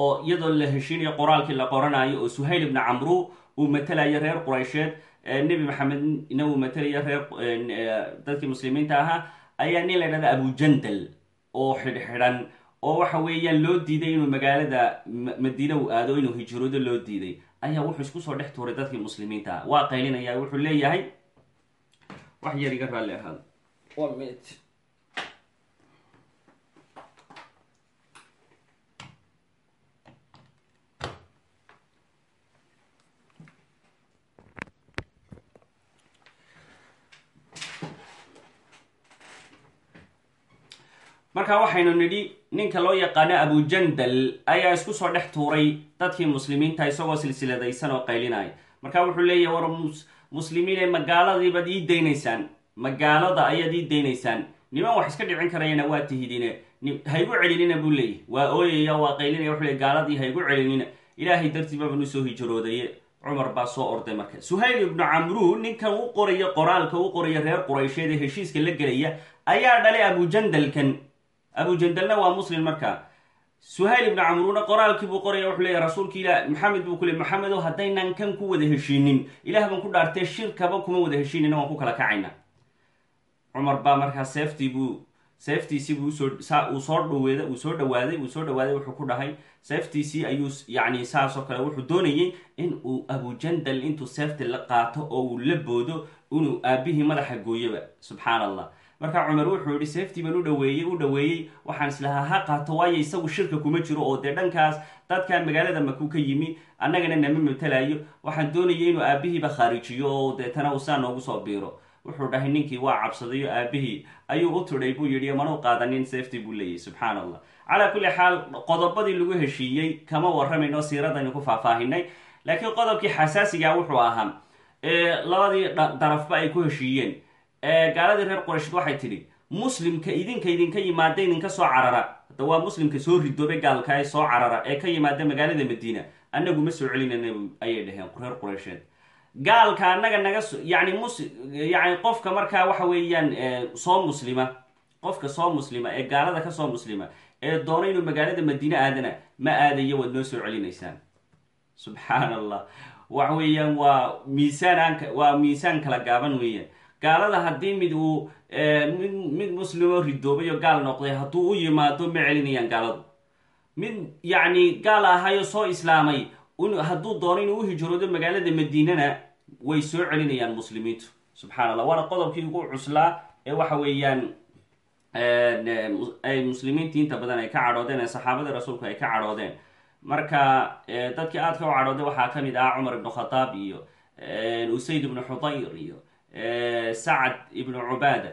oo iyadoo la heshiinayo qoraalkii la qoranayo oo suhayl ibni camru uu matelayo reer quraysheed nebi maxamedna uu matalaya reer dadkii muslimiinta ahaa ayaa nin la dhahda abujandal oo xidhxidhan oo waxa weeyaan loo diiday inuu magaalada madiina uu aado inuu hijroodo loo diiday. Ayaa wuxuu isku soo dhex tuuray dadkii muslimiinta ah waa qaylinaya wuxuu leeyahay wax yar iga raalli ahaada marka waxaynu nidhi ninka loo yaqaano abujandal ayaa isku soo dhex tuuray dadkii muslimiinta isagoo silsiladaysan oo qaylinaya marka wuxuu leeyahy war muslimiine magaaladiibaad ii daynaysaan. Magaalada ayaad ii daynaysaan. Niman wax iska dhicin karayana waa tihidine haygu celinina buu leeyahy waa ooyaya waa qaylinaya wuxuu leey gaaladii haygu celinina. Ilaahay dartii baabanu soo hijroodaye cumar baa soo orday marka. Suhayl ibnu camru ninkan u qoraya qoraalka u qoraya reer quraysheed ee heshiiska la gelaya ayaa dhalay abujandalkan abujandalna waa muslim markaa suhayl ibnu camruna qoraalkii buu qoraya wuxuu leeya rasuulka ilah maxamed buu ku ley maxamedo haddaynan kan ku wada heshiinin ilaah baan ku dhaartee shirkaba kuma wada heshiinina waan ku kala kacayna. Cumar baa markaa seeftii buu seeftiisii buu u soo saa uu soo dhaweeda uu soo dhawaaday uu soo dhawaaday wuxuu ku dhahay seeftiisii ayuu yacni saasoo kale wuxuu doonayay in uu abujandal intuu seefti la qaato oo uu la boodo inuu aabihii madaxa gooyoba subxaan allah markaa cumar wuxuu yihi seeftii baan u dhaweeyey u dhaweeyey waxaan islahaa ha qaato waayo isagu shirka kuma jiro oo dee dhankaas dadkan magaalada maku ka yimi. Annagana nama matalayo waxaan doonayay inuu aabihiiba khaarijiyo oo deetana uu saa noogu soo biiro. Wuxuu dhahay ninkii waa cabsadayo aabihii ayuu u tidhay buu yidhi mana u qaadanin seeftii buu leeyahy subxaan allah calaa kulli xaal qodobadii lagu heshiiyey kama warramayno siiradaynu ku faahfaahinay. Laakiin qodobkii xasaasiga wuxuu ahaa labadii darafba ay ku heshiiyeen gaaladii reer quraysheed waxay tidhi muslimka idinka idinka yimaada idinka soo carara. Hadda waa muslimka soo ridoobe gaalka ee soo carara ee ka yimaada magaalada madiina. Annagu ma soo celinana ayay dhaheen reer quraysheed. Gaalka annaga naga yani mus yani qofka markaa waxa weeyaan soo muslima qofka soo muslima ee gaalada ka soo muslima ee doona inuu magaalada madiine aadana ma aadayo waad noo soo celinaysaan. Subxaan allah waxa weeyaan waa miisaan waa miisaan kala gaaban weeyaan gaalada haddii mid uu mid mid muslimo ridoobay oo gaal noqday hadduu u yimaado ma celinayaan gaaladu. Mid yacni gaal ahayo soo islaamay hadduu doono inuu u hijroodo magaalada madiinana way soo celinayaan muslimiintu. Subxaan allah waana qodobkii ugu cuslaa ee waxa weeyaan ay muslimiintii inta badan ay ka cadhoodeen ee saxaabadii rasuulku ay ka cadhoodeen. Marka dadkii aadka u cadhooday waxaa ka mid ah cumar ibnu khataab iyo usayd ibnu xudayr iyo sacad ibnu cubaada.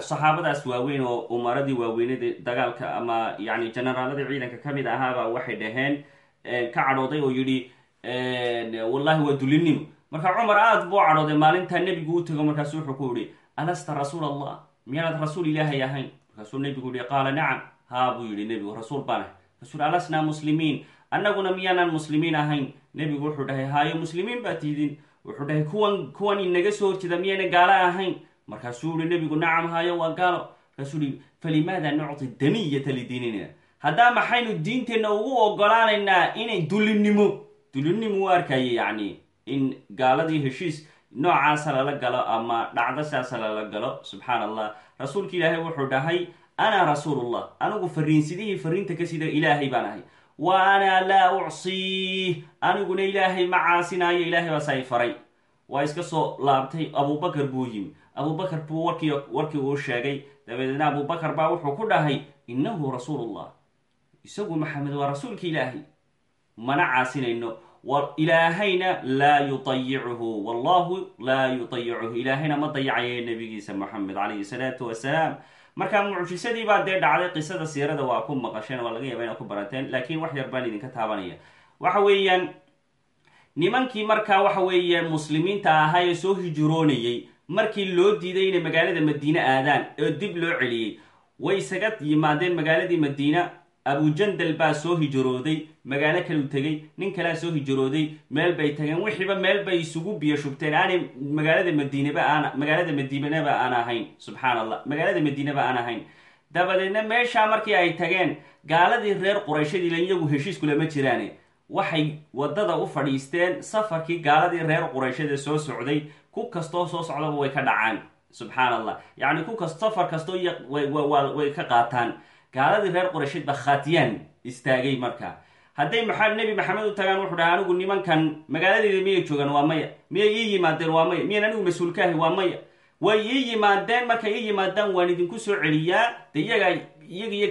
Saxaabadaas waaweyn oo umaradii waaweynada dagaalka ama yani generaaladii ciidanka ka mid ahaaba waxay dhaheen ka cadhooday oo yidhi wallahi waa dulinimo. Marka cumar aada buu cadhooday maalintaa nebigu u tago markaasu wuxuu ku yihi alasta rasuul allah miyaanad rasuul ilaahay ahayn? Markaasuu nebigu yihi qaala nacam. Haa buu yihi nebigu rasuul baan ahay. Markaasuu alasnaa muslimiin annaguna miyaanaan muslimiin ahayn? Nebigu wuxuu dhahay haayo muslimiin baa tiidin wuxuu dhahay kuwan kuwan inaga soo horjeeda miyayna gaalo ahayn? Markaasuu yihi nebigu nacam haayo waa gaalo. Markaasuu falimaada nucti daniyata lidiinina? Haddaa maxaynu diinteenna ugu ogolaanaynaa inay dulinimo dulinimo u arkaya yacni in gaaladii heshiis noocaasa lala galo ama dhacdo saasa lala galo subxaan allah rasuulka ilaahay wuxuu dhahay ana rasuulullah anigu fariinsidihii fariinta ka sida ilaahay baan ahay wa ana laa ucsii aniguna ilaahay ma caasinaayo ilaahay baasa i faray. Waa iska soo laabtay abubakar buu yimi abubakar buu warkii warkii uu sheegay. Dabadeedna abubakar baa wuxuu ku dhahay innahu rasuulullah. Isagu maxamed waa rasuulka ilaahay. Mana caasinayno. Ilaahayna laa yuayicuhu wallahu laa yuayicuhu ilaahayna ma dayacayo nabigiisa moxamed calayhi salaatu wasalaam marka mucjisadii baa dee dhacday qisada siirada waa ku maqasheen waa laga yaaba inaad ku barateen laakiin wax yar baan idinka taabanaya. Waxa weeyaan nimankii markaa waxa weeye muslimiinta ahaa ee soo hijiroonayay markii loo diiday inay magaalada madiine aadaan oo dib loo celiyey way isaga yimaadeen magaaladii madiina abujandal baa soo hijrooday magaalo kalu tegay nin kalea soo hijrooday meel bay tageen wixiiba meel bay isugu biyo shubteen. Aanay magaalada madiineba aan magaalada madiinaba aan ahayn subxaan allah magaalada madiineba aan ahayn. Dabadeedna meeshaa markii ay tageen gaaladii reer qurayshadiila iyagu heshiiskulama jiraane. Waxay waddada u fadhiisteen safarkii gaaladii reer qurayshada soo socday ku kastoo soo socdaba way ka dhacaan subxaan allah yacni ku kas safar kastoo way ka qaataan gaaladii reer quraysheed ba khaatiyaan istaagay marka. Hadday maa nebi maxamed u tagaan wuxuu dhaha anigu nimankan magaaladeeda miyay joogaan? Waa maya. Miyay ii yimaadeen? Waa maya. Miyan anigu mas'uulka ahi waa maya. Way ii yimaadeen? Markay ii yimaadaan waan idinku soo celiyaa. De iyaga iyaga iyo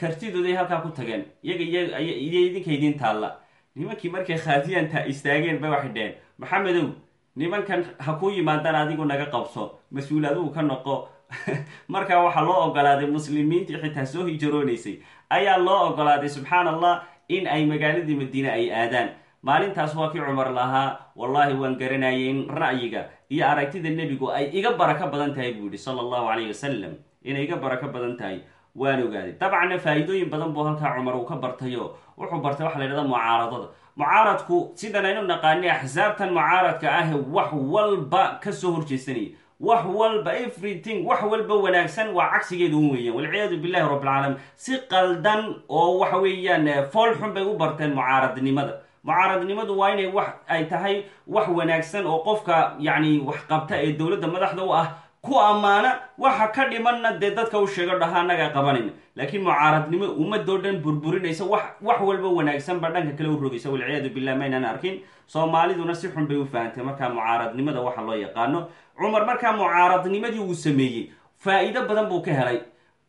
kartidooday halkaa ku tageen. Iyaga iyo idinka idiin taalla. Nimankii markay khaatiyaan ta istaageen ba waxay dheheen maxamedow nimankan ha kuu yimaadaan adigu naga qabso. Mas'uul adigu ka noqo markaa waxaa loo ogolaaday muslimiintii xitaa soo hijroonaysay ayaa loo ogolaaday subxaan allah in ay magaaladii madiine ay aadaan. Maalintaas waa kii cumar lahaa wallaahi waan garanayay in ra'yiga iyo aragtida nebigu ay iga barako badan tahay buu yihi sala allahu calayh wasalam inay iga barako badan tahay waan ogaaday. Dabcanna faa-iidooyin badan buu halkaa cumar uu ka bartayo wuxuu bartay waxa la ydhahda mucaaradada mucaaradku sidan aynu naqaani axsaabtan mucaaradka ah wax walba ka soo horjeesanaya wax walba everything wax walba wanaagsan waa cagsigeedu weeyaan. Walciyaadu billahi rabbilcaalamiin si qaldan oo waxa weeyaan fool xun bay u barteen mucaaradnimada. Mucaaradnimadu waa inay wax ay tahay wax wanaagsan oo qofka yacni wax qabta ee dowladda madaxda u ah ku ammaana waxa ka dhimanna dee dadka u sheego dhaha annagaa qabanayna laakiin mucaaradnimo ummadoo dhan burburinaysa wax wax walba wanaagsan ba dhanka kale u rogaysa walciyaadu billah maynaan arkin soomaaliduna si xun bay u fahantay markaa mucaaradnimada waxa loo yaqaano cumar markaa mucaaradnimadii uu sameeyey. Faa-iido badan buu ka helay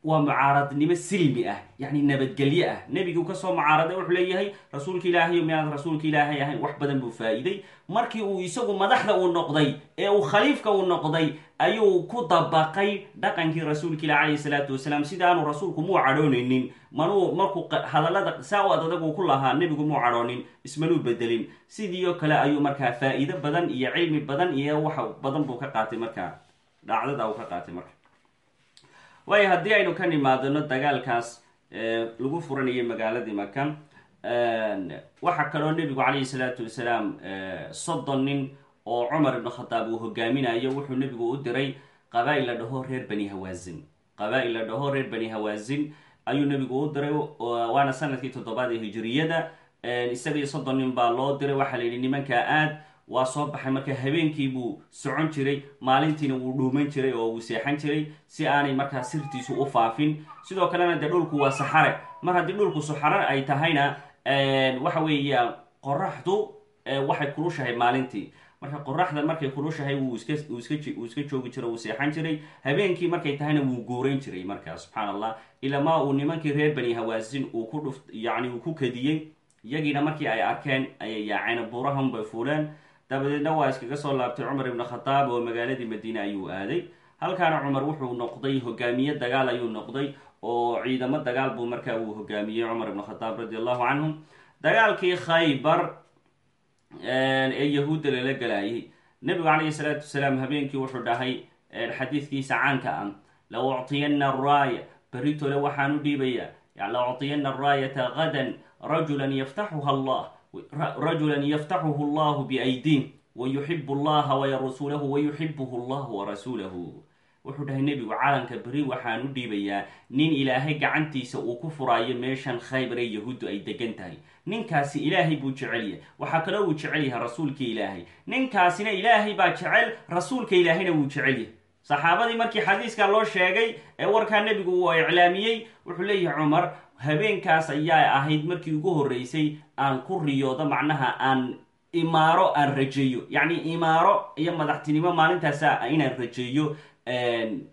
waa mucaaradnimo silmi ah yacni nabadgelye ah. Nebiguu ka soo mucaaraday wuxuu leeyahay rasuulka ilaahay miyaanad rasuulka ilaahay ahayn wax badan buu faa-iiday. Markii uu isagu madaxda uu noqday ee uu khaliifka uu noqday ayuu ku dabaqay dhaqankii rasuulka ilah calayhi salaatu wasalaam. Sidaanu rasuulku muu cadhoonaynin manuu markuu hadallada saa u ku lahaa nebigu muu cadhoonin? Ismanuu bedelin sidii oo kale ayuu markaa faa-iido badan iyo cilmi badan iyo wax badan buu ka qaatay markaa. Dhacdada uu ka qaatay marka waayo haddii aynu ka nimaadano dagaalkaas lagu furanayay magaaladii maka waxaa kaloo nebigu calayhi salaatu wasalaam soddon nin oo cumar ibn khadaab uu hogaaminayo wuxuu nebigu u diray qabaa-il la dhaho reer bani hawaasin qabaa-il la dhaho reer bani hawaasin ayuu nebigu u diray waana sannadkii toddobaad ee hijiriyada isaga iyo soddon nin baa loo diray. Waxaa la yidhi nimankaa aad waa soo baxay marka habeenkii buu socon jiray maalintiina wuu dhuuman jiray oo wuu seexan jiray si aanay markaa sirtiisu u faafin. Sidoo kalena dee dhulku waa saxare mar haddii dhulku saxare ay tahayna waxa weeya qoraxdu waxay kulushahay maalintii. Marka qoraxda markay kulushahay wuu iska uu iska joogi jiray wuu seexan jiray. Habeenkii markay tahayna wuu guurayn jiray markaa subxaan allah ilamaa uu nimankii reer bani hawaasin uu ku dhuf yacni uu ku kadiyey iyagiina markii ay arkeen ayay yaaceen buurahan bay fuuleen dabadeedna waa iskaga soo laabtay cumar ibn khadaab oo magaaladii madiine ayuu aaday. Halkaana cumar wuxuu noqday hogaamiye dagaal ayuu noqday oo ciidamo dagaal buu markaa uu hogaamiyey cumar ibn khadaab radi allahu canhum dagaalkii khaybar ee yahuudda lala galayay nebigu calayhi salaatu wasalaam habeenkii wuxuu dhahay xadiidkiisa caanka ah la uctiyana araaya berritole waxaan u dhiibayaa. La uctiyana araayata gadan rajulan yaftaxuha allah rajulan yaftaxuhu allahu biaydih wayuxibu allaha warasuulahu wayuxibuhu allahu warasuulahu wuxuu dhahay nebigu calanka beri waxaan u dhiibayaa nin ilaahay gacantiisa uu ku furaayo meeshan khaybar ee yahuuddu ay degan tahay ninkaasi ilaahay buu jecelyahay waxaa kaloo uu jecel yahay rasuulka ilaahay ninkaasina ilaahay baa jecel rasuulka ilaahayna wuu jecel yahay saxaabadii markii xadiiskaa loo sheegay ee warkaa nebigu uu iclaamiyey wuxuu leeyahay cumar habeenkaas ayaa ahayd markii ugu horreysay aan ku riyoodo macnaha aan imaaro aan rajeeyo. Yacni imaaro iyo madaxtinimo maalintaasa inaan rajeeyo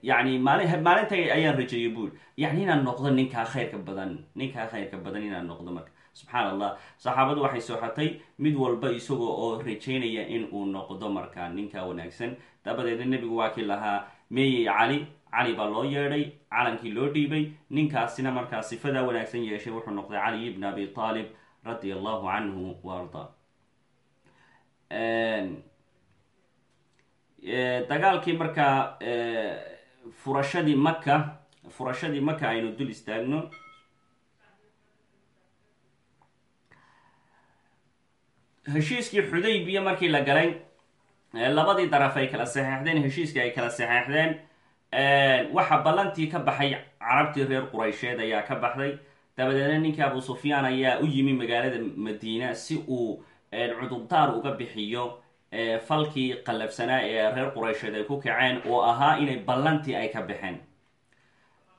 yani maali maalinta ayaan rajeeyo buul. Yani inaan noqdo ninkaa khayrka badan ninkaa khayrka badan inaan noqdo marka. Subxaan allah saxaabadu waxay sooxatay mid walba isagoo oo rajaynaya in uu noqdo markaa ninka wanaagsan. Dabadeedna nebigu waa kii lahaa meeyey cali cali baa loo yeedhay calankii loo dhiibay ninkaasina markaa sifadaa wanaagsan yeeshay wuxuu noqday cali ibn abi taalib radia allahu canhu wa ardaa dagaalkii markaa furashadii maka furashadii maka aynu dul istaagno. Heshiiskii xudaybiya markii la galay labadii daraf ay kala saxeexdeen heshiiskii ay kala saxeexdeen waxa ballantii ka baxay carabtii reer quraysheed ayaa ka baxday. Dabadeedna ninkii abu sufyaan ayaa u yimi magaalada madiina si uu cudurdaar uga bixiyo falkii qallafsanaa ee reer quraysheed ay ku kaceen oo ahaa inay ballantii ay ka baxeen.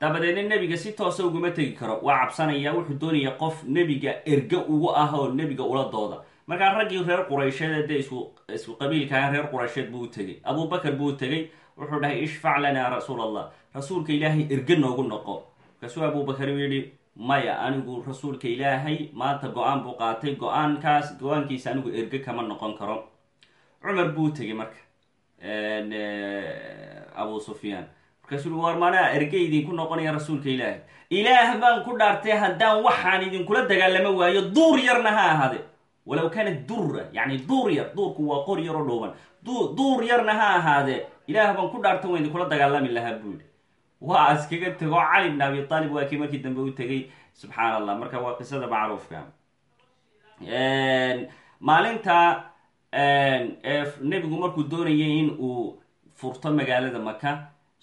Dabadeedna nebiga si toosa uguma tegi karo. Waa cabsanaya wuxuu doonaya qof nebiga erge ugu ah oo nebiga ula dooda. Markaa raggii reer quraysheed dee isku isku qabiilkaa reer quraysheed buu u tegay abubakar buu u tegay wuxuu dhahay ishfac lanaa rasuul allah rasuulka ilaahay erge noogu noqo. Markaasuu abubakar u yidhi maya anigu rasuulka ilaahay maanta go'aan buu qaatay. Go'aankaas go'aankiisa anigu erge kama noqon karo. Cumar buu tegay marka abu sufyaan. Markaasuu ui war manaa erge idinku noqonaya rasuulka ilaahay. Ilaah baan ku dhaartay haddaan waxaan idinkula dagaalamo waayo duur yarna ha ahaade. Walow kaanat durra yani duur yar duurku waa qor yaroo dhooban duur yarna ha ahaadee ilaah baan ku dhaartan waan idinkula dagaalami lahaa buu yihi waa iskaga tego cali bn abi aalib waa kii markii dambe u tegay subxaan allah marka waa qisada macruufka maalinta nebigu markuu doonayay in uu furto magaalada maka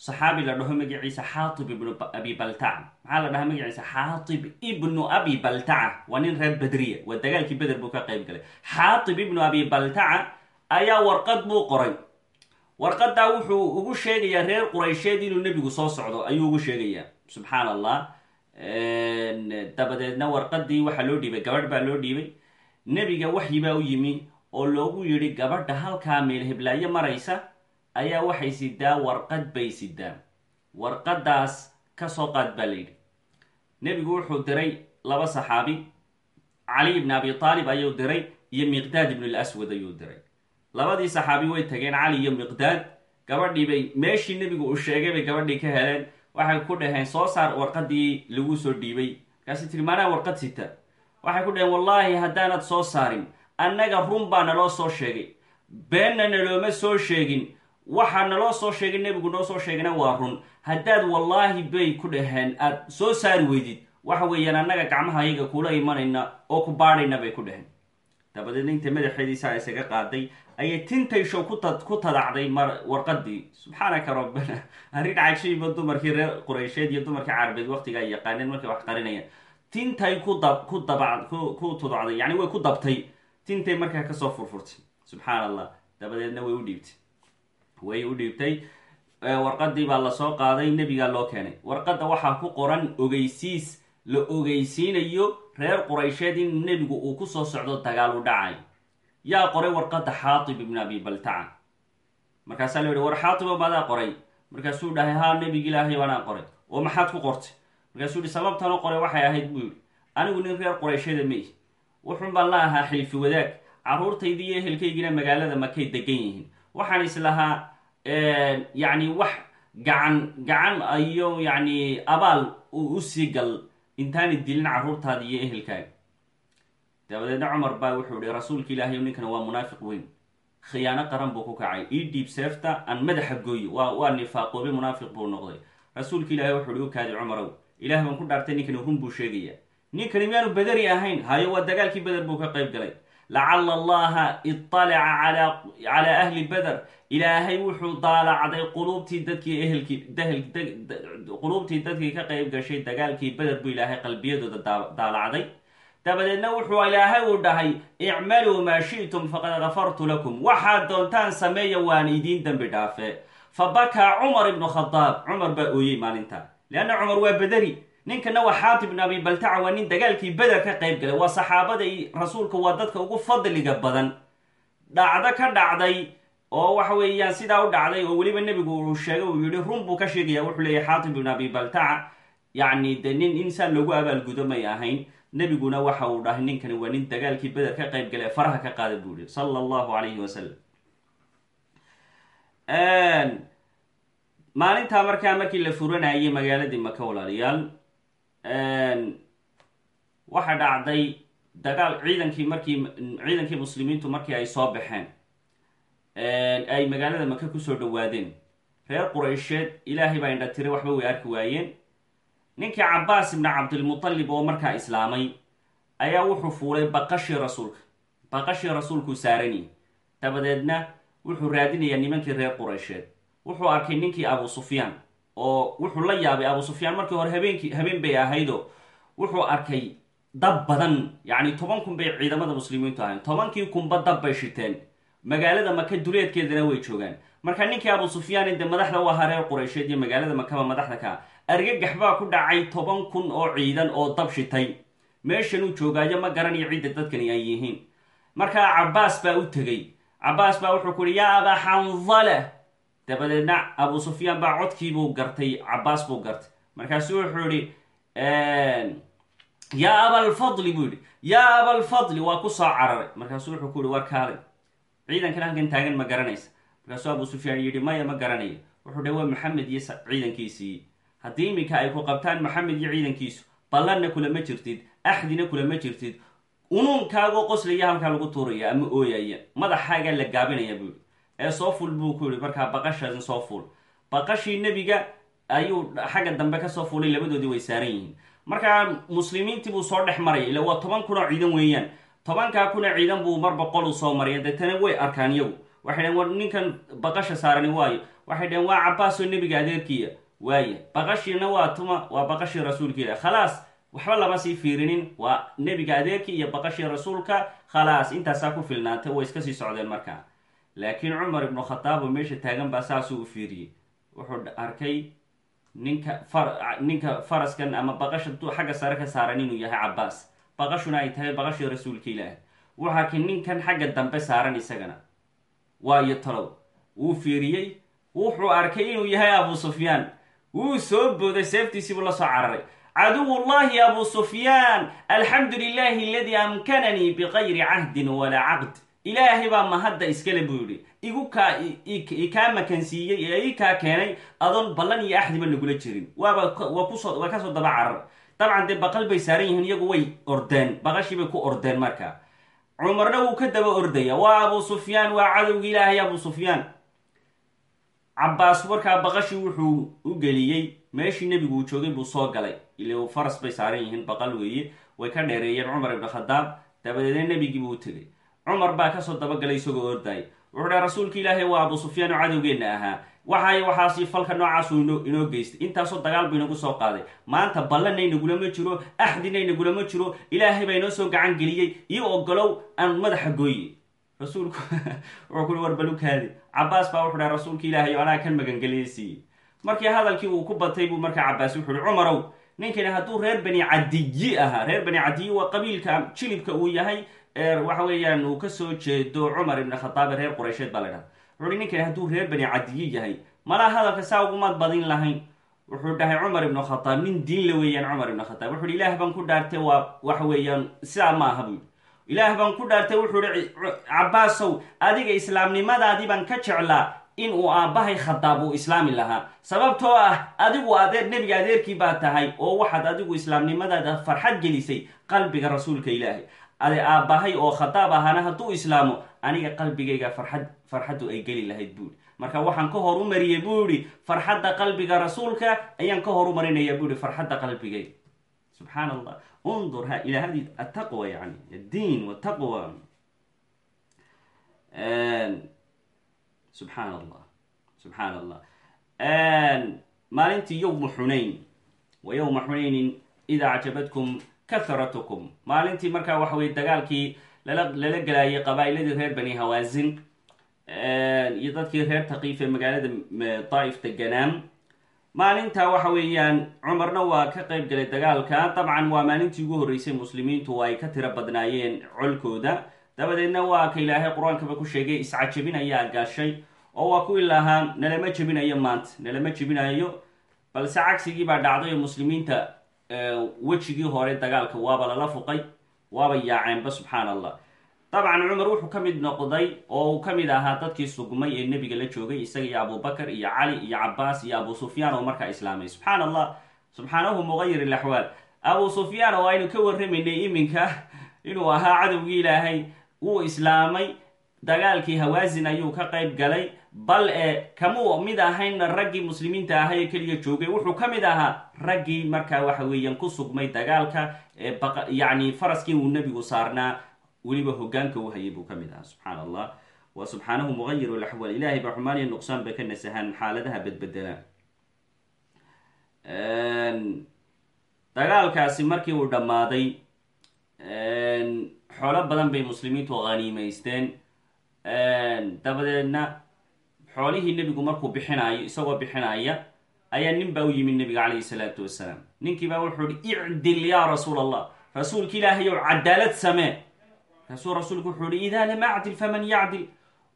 saxaabi la dhaho magaciisa xaatib ibnu abi baltaca maxaa la dhahaa magaciisa xaatib ibnu abi baltaca waa nin reer bedriya waa dagaalkii beder buu ka qayb galay xaatib ibnu abi baltaca ayaa warqad buu qoray. Warqadaa wuxuu ugu sheegayaa reer quraysheed inuu nebigu soo socdo ayuu ugu sheegayaa subxaan allah dabadeedna warqadii waxaa loo dhiibay gabadh baa loo dhiibay. Nebiga waxyi baa u yimi oo loogu yidhi gabadha halkaa meel heblaayo maraysa ayaa waxay sidaa warqad bay sidaa warqadaas ka soo qaad baa la yidhi. Nebigu wuxuu diray laba saxaabi cali ibn abi taalib ayuu diray iyo miqdaad ibn lswad ayuu diray labadii saxaabi way tageen cali iyo miqdaad. Gabadhii bay meeshii nebigu uu sheegay bay gabadhii ka heleen. Waxay ku dhaheen soo saar warqadii lagu soo dhiibay. Markaasi tiri maanaa warqad sita. Waxay ku dhaheen wallaahi haddaanad soo saarin annaga run baa naloo soo sheegay. Beenna nalooma soo sheegin. Waxaa naloo soo sheegay nebigu noo soo sheegana waa run. Haddaad wallaahi bay ku dhaheen aad soo saari weydid. Waxa weeyaan annaga gacmaha ayaga kula imanayna oo ku baadhayna bay ku dhaheen. Dabadeedna inta madaxeediisaa isaga qaaday ayay tintayshow ku tadacday warqadii. Subxaanaka rabbana. Arrin cagshiiba dumarkii reer quraysheed iyo dumarkii carabeed waqtiga ay yaqaaneen markay wax qarinayaan tintay ku dab ku ku tudacday yani way ku dabtay. Tintay markaa ka soo furfurtay. Subxaan allah dabadeedna way u dhiibtay. Way u dhiibtay. Warqadii baa la soo qaaday nebigaa loo keenay. Warqadda waxaa ku qoran ogeysiis. La ogeysiinayo reer quraysheed in nebigu uu ku soo socdo dagaal u dhacay yaa qoray warqadda xaatib ibn abi baltaca markaasaa la war xaatibo maadaa qoray? Markaasuu dhahay haa nebigi ilaahay baanaa qoray oo maxaad ku qortay? Markaasuu yihi sababtanu qoray waxay ahayd buu yihi anigu nin reer quraysheeda ma ihi. Wuxun baan la ahaa xilfi wadaag. Carruurtaydii iyo ehelkaygiina magaalada makay degan yihiin. Waxaan islahaa yacni wax gacan gacan iyo yacni abaal u sii gal. Intaani dilin carruurtaada iyo ehelkaaga dabadeedna cumar baa wuxuu ihi rasuulka ilaahay ninkan waa munaafiq weyn. Khiyaano qaran buu ku kacay. Ii dhiib seefta aan madaxa gooyo. Waa nifaaqoobe munaafiq buu noqday. Rasuulka ilaahay wuxuu ihi u kaadi cumarow ilaah baan ku dhaartay ninkani run buu sheegaya ninkani miyaanu bederi ahayn? Hayo waa dagaalkii beder buu ka qayb galay. Lacala allaha iطalaca calaa ahli beder ilaahay wuxuu daalacday quluubtii dadkii ehelkii quluubtii dadkii ka qayb gashay dagaalkii beder buu ilaahay qalbiyadooda daalacday dabadeedna wuxuu ilaahay uu dhahay icmaluu maa shi'tum faqad gafartu lakum. Waxaad doontaan sameeya waan idiin dembi dhaafe. Fa bakaa cumar ibnu khadaab. Cumar baa ooyey maalinta. Leanna cumar waa bederi. Ninkana waa xaatib ibn abi baltaca waa nin dagaalkii beder ka qayb galay. Waa saxaabada rasuulka waa dadka ugu fadliga badan. Dhacdo ka dhacday oo waxa weeyaan sidaa u dhacday oo weliba nebigu uu sheegay uu yihi run buu ka sheegaya. Wuxuu leeyahy xaatib ibn abi baltaca. Yacni de nin insaan loogu abaalgudo may ahayn nebiguna waxa uu dhahay ninkani waa nin dagaalkii beder ka qayb gale faraha ka qaada buu yihi sala allahu calayhi wasalam maalintaa markaa markii la furanayay magaaladii maka walaalayaal waxa dhacday dagaal ciidankii markii ciidankii muslimiintu markii ay soo baxeen ay magaalada maka ku soo dhawaadeen reer quraysheed ilaahay baa indha tire waxba way arki waayeen ninkii cabaas ibna cabdilmutalib oo markaa islaamay ayaa wuxuu fuulay baqashii rasuulka baqashii rasuulkuu saarani. Dabadeedna wuxuu raadinayaa nimankii reer quraysheed. Wuxuu arkay ninkii abu sufyaan oo wuxuu la yaabay abu sufyaan markii hore habeenkii habeen bay ahaydo wuxuu arkay dab badan yacni toban kun bay ciidamada muslimiintu ahayn tobankii kunba dab bay shiteen magaalada maka duleedkeedana way joogaan marka ninkii abu sufyaan de madaxda ahaa reer quraysheed iyo magaalada makaba madaxda ka argagax baa ku dhacay toban kun oo ciidan oo dab shitay. Meeshanuu joogaayo ma garanayo cidda dadkani ay yihiin. Markaa cabaas baa u tegey. Cabaas baa wuxuu ku yihi yaa abaa xandala dabadeedna abu sufyaan baa codkiibuu gartay cabaas buu gartay. Markaasu wuxuu yihi yaa abalfadli buu yihi yaa abalfadli waa ku soo cararay. Markaasu wuxuu ku yihi war kaalay. Ciidankan halkan taagan ma garanaysa markaasuu abu sufyaan yidhi maya ma garanayo wuxuu dhaha waa maxamed iyo ciidankiisii. Haddii iminka ay ku qabtaan maxamed iyo ciidankiisu ballanna kulama jirtid axdina kulama jirtid. Unuunkaagoo qoslaya halkaa lagu tuuraya ama ooyaya madaxaagaa la gaabinaya buu yihi ee soo ful buu ku yihi markaa baqashaasi soo ful baqashii nebiga ayuu xagga dambe ka soo fulay labadoodii way saaran yihiin. Markaa muslimiintii buu soo dhex maraya ila waa toban kun oo ciidan weeyaan. Tobankaa kun oo ciidan buu mar boqol soo maraya deetana way arkaan iyagu waxay dhaheen war ninkan baqasha saarani waayo. Waxay dhaheen waa cabaas oo nebiga adeerkiya waaya baqashiina waa tuma waa baqashii rasuulkiila khalaas waxba lama sii fiirinin. Waa nebiga adeerkii iyo baqashii rasuulka khalaas. Intaasaa ku filnaatay way iska sii socdeen markaa. Laakiin cumar ibnu khataab oo meesha taagan baa saasuu u fiiriyey. Wuxuu arkay ninka ninka faraskan ama baqasha xagga sare ka saaran inuu yahay cabaas baqashuna ay tahay baqashii rasuulka ilaahi wuxuu ninkan xagga dambe saaran isagana waayo talow wuu fiiriyey wuxuu arkay inuu yahay abu sufyaan. Wuu soo booday seeftiisiibuu la soo cararay. Caduwullahi abu sufyaan alxamdu lilahi aladii amkananii bikayri cahdin walaa caqd. Ilaahay baa mahadda iskale buu yihi igu kaa ikaa makansiiyey ee ii kaa keenay adoon ballan iyo axdiba nagula jirin. Waaba waa ku soo waa ka soo daba carar dabcan dee baqal bay saaran yihiin iyagu way ordeen. Baqashii bay ku ordeen marka cumarna wuu ka daba ordaya waa abu sufyaan waa cadowgi ilaahay abu sufyaan. Cabaas markaa baqashii wuxuu u geliyey. Meeshii nebigu uu joogay buu soo galay. Ile faras bay saaran yihiin baqal weeye. Way ka dheereeyeen cumar ibn khadaab. Dabadeedna nebigiibuu u tegay cumar baa ka soo dabagalay isagoo ordaay wuxuu dhaha rasuulka ilaahay waa abu sufyaan oo cadowgeenna ahaa waxay waxaasi falka noocaasu inoo geystay. Intaasoo dagaal bu inagu soo qaaday. Maanta ballanna inagulama jiro axdina inagulama jiro. Ilaahay baa inoo soo gacan geliyey. Iyo ogolow aan madaxa gooye rasuulku wuxuu kui war balukaadi cabaas baa wuxu dhaha rasuulka ilaahay anaa kan magangeliyeysiiye markii hadalkii uu ku batay buu markaa cabaas wuxu uhi cumarow ninkani hadduu reer bani cadiyi ahaa reer bani cadiyi waa qabiilka jilibka uu yahay waxa weeyaan uu ka soo jeedo cumar ibn khataab reer quraysheed baa la dhaha wuxu uhi ninkani hadduu reer bani cadiyi yahay malaa hadalka saa ugumaad badin lahayn. Wuxuu dhahay cumar ibnu khataab nin diin la weeyaan cumar ibn khataab. Wuxu uhi ilaah baan ku dhaartay waa waxa weeyaan sidaa ma aha buu ilaah baan ku dhaartay wuxuu ihi cabaasow adiga islaamnimadaadii baan ka jeclaa in uu aabbahay khadaab uu islaami lahaa. Sababtoo ah adigu adeer nebiga adeerkii baa tahay oo waxaad adigu islaamnimadaada farxad gelisay qalbiga rasuulka ilaahay. Ade aabbahay oo khadaab ahaana hadduu islaamo aniga qalbigayga farxad farxaddu ay geli lahayd buuri marka waxaan ka hor u mariyey buu yihi farxadda qalbiga rasuulka ayaan ka hor u marinaya buu yihi farxadda qalbigayga subxaan allah undur ha ila hadi ataqwa yani addiin wataqwa subxaan allah subxaan allah maalintii yowma xunayn wa yowma xunaynin ida acjabadkum kaharatkum maalintii markaa waxa lala gelaayay qabaa'iladii reer bani hawaasin iyo dadkii reer taqiif ee magaalada daa'if deganaan maalinta waxa weeyaan cumarna waa ka qayb galay dagaalka. Dabcan waa maalintii ugu horreysay muslimiintu ay ka tiro badnaayeen colkooda. Dabadeedna waa ka ilaahay qur'aankaba ku sheegay iscajabin ayaa gashay oo waa kuwii lahaa nalama jebinayo maanta nalama jebinayo balse cagsigii baa dhacday oo muslimiinta wejigii hore dagaalka waaba lala fuqay waaba yaaceenba subxaan allah dabcan cumar wuxuu ka mid noqday oo uu ka mid ahaa dadkii sugmay ee nebiga la joogay isaga iyo abubakar iyo cali iyo cabaas iyo abu sufyaan oo markaa islaamay. Subxaan allah subxaanahu muqayir ilaxwaal abu sufyaan oo aynu ka warramaynay iminka inuu ahaa cadowgii ilaahay wuu islaamay dagaalkii hawaasin ayuu ka qayb galay bal e kamuu mid ahayna raggii muslimiinta ahaa ee keliya joogay wuxuu ka mid ahaa raggii markaa waxa weeyaan ku sugmay dagaalka ee yacni faraskii uu nebigu saarnaa. Weliba hogaanka u hayay buu ka mid ahaa subxaan allah wa subxaanahu muqayiru laxwaal ilahay baa xumaaniya nuqsaan bay ka nasahaan xaaladaha bedbedelaan. Dagaalkaasi markii uu dhammaaday xoolo badan bay muslimiintu haniimaysteen dabadeedna xoolihii nebigu markuu bixinayo isagoo bixinaya ayaa nin baa u yimid nebiga calayhi salaatu wasalaam. Ninkii baa wuxuu ihi icdil yaa rasuul allah rasuulki ilaahayow cadaalad samee. Markaasuu rasuulku wuxuu ihi idaa lam acdil faman yacdil.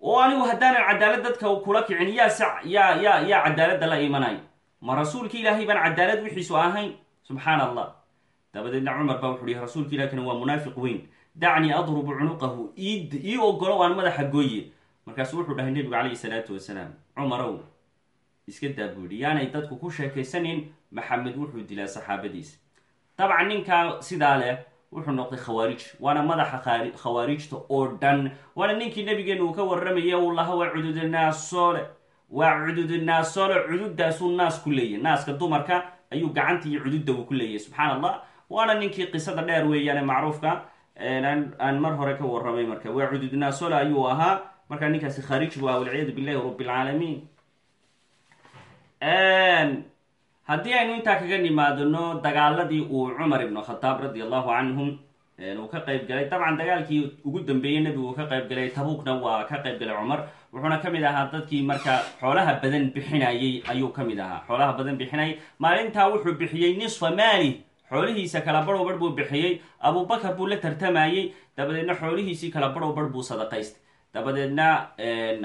Oo anigu haddaanan cadaalad dadka kula kicin yaa s yaa yaa yaa cadaaladda la imanayo ma rasuulki ilaahay baan cadaalad wixiisu ahayn? Subxaan allah dabadeedna cumar baa wuxu yihi rasuulka ilah kana waa munaafiq weyn. Dacnii adrubu cunuqahu ii ogolo waan madaxa gooye markaasuu wuxuu dhahay nebigu calayhi salaatu wasalaam cumarow iska daa yaanay dadku ku sheekaysanin maxamed wuxuu dilaa saxaabadiisa dabcan ninkaa sidaa leh wuxuu noqday khawaarij waana madaxa khawaarijta oo dhan waana ninkii nabigeena uu ka warramaya uu laha waa cududnaasoole waa cududnaasoole cududdaasuu naas ku leeyahy naaska dumarka ayuu gacanta iyo cududda uu ku leeyahy subxaan allah waana ninkii qisada dheer weeyaane macruufka aan mar hore ka warramay marka waa cududnaasoole ayuu ahaa markaa ninkaasi khaarij bu ah walciyaadu billahi rabi lcaalamiin haddii aynu intaa kaga nimaadno dagaaladii uu cumar ibnu khataab radi allahu canhum uu ka qayb galay. Dabcan dagaalkii ugu dambeeyey nebigu uu ka qayb galay tabuukna waa ka qayb galay cumar. Wuxuuna ka mid ahaa dadkii markaa xoolaha badan bixinayay ayuu ka mid ahaa. Xoolaha badan bixinayay. Maalintaa wuxuu bixiyey nisfa maali. Xoolihiisa kala badhow barh buu bixiyey. Abubakar buu la tartamayey dabadeedna xoolihiisii kala badhow barh buu sadaqaystay dabadeedna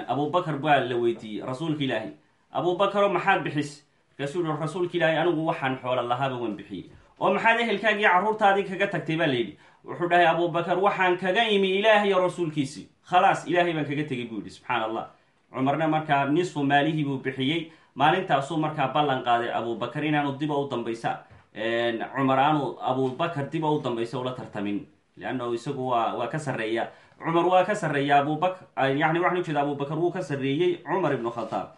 abubakar baa la weydiiyey rasuulka ilaahi abubakaro maxaad bixis? Markaasuu yihi rasuulka ilaahi anigu waxaan xoola lahaaba waan bixiyey. Oo maxaad ehelkaagii carruurtaadii kaga tagtay baa layidhi wuxuu dhahay abubakar waxaan kaga imi ilaahay o rasuulkiisii khalaas ilaahay baan kaga tegay buu yidhi subxaan allah cumarna markaa nisfu maalihii buu bixiyey. Maalintaasuu markaa ballan qaaday abubakar inaanu diba u dambaysa. Cumar aanu abubakar diba u dambaysa ula tartamin. Leannahu isagu waa waa ka sarreeya cumar waa ka sarreeya abubakar yani waxaan ujeeda abubakar wuu ka sarreeyey cumar ibnu khataab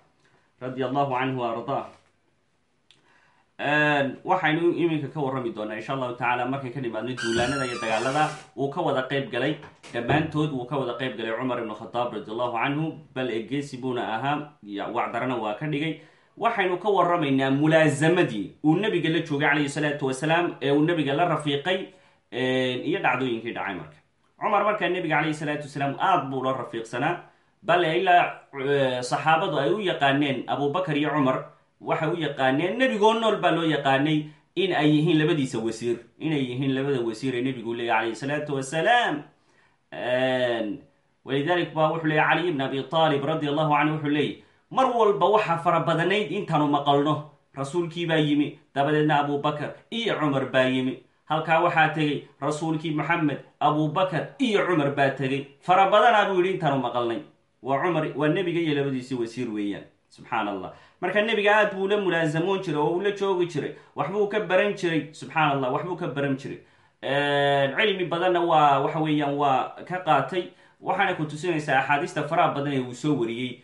radia allahu canhu ardaa waxaynu iminka ka warrami doonaa insha allahu tacaala markay ka nimaadno duulaanada iyo dagaalada uu ka wada qayb galay. Dhammaantood wuu ka wada qayb galay cumar ibnu khataab radi allahu canhu bal egeesi buuna ahaa wacdarana waa ka dhigay. Waxaynu ka warramaynaa mulaasamadii uu nabiga la joogay calayhi salaatu wasalaam ee uu nabiga la rafiiqay iyo dhacdooyinkii dhacay marka cumar markaa nabiga calayhi salaatu wasalaam aada buu la rafiiqsanaa. Bale ilaa saxaabadu ay u yaqaaneen abubakar iyo cumar waxay u yaqaaneen nebigoo nool baa loo yaqaanay in ay yihiin labadiisa wasiir. Inay yihiin labada wasiir ee nebigu leeyay calayhi wasalaam. Walidalik ba wuxuu leeyay caliy ibn abi aalib radi allahu canhu wuxuu leeyay mar walba waxaa farabadanayd intaanu maqalno. Rasuulkii baa yimi dabadeedna abubakar iyo cumar baa yimi halkaa waxaa tegey rasuulkii maxamed abubakar iyo cumar baa tegey. Farabadanaa buu yidhi intaanu maqalnay. Waa cumar waa nebiga iyo labadiisii wasiir weeyaan. Subxaan allah marka nebiga aad buu la mulaasamoon jiray oo uu la joogi jiray waxbuu ka baran jiray. Subxaan allah waxbuu ka baran jiray. Cilmi badanna waa waxa weeyaan waa ka qaatay. Waxaana ku tusinaysaa axaadiista faraha badan ee uu soo wariyey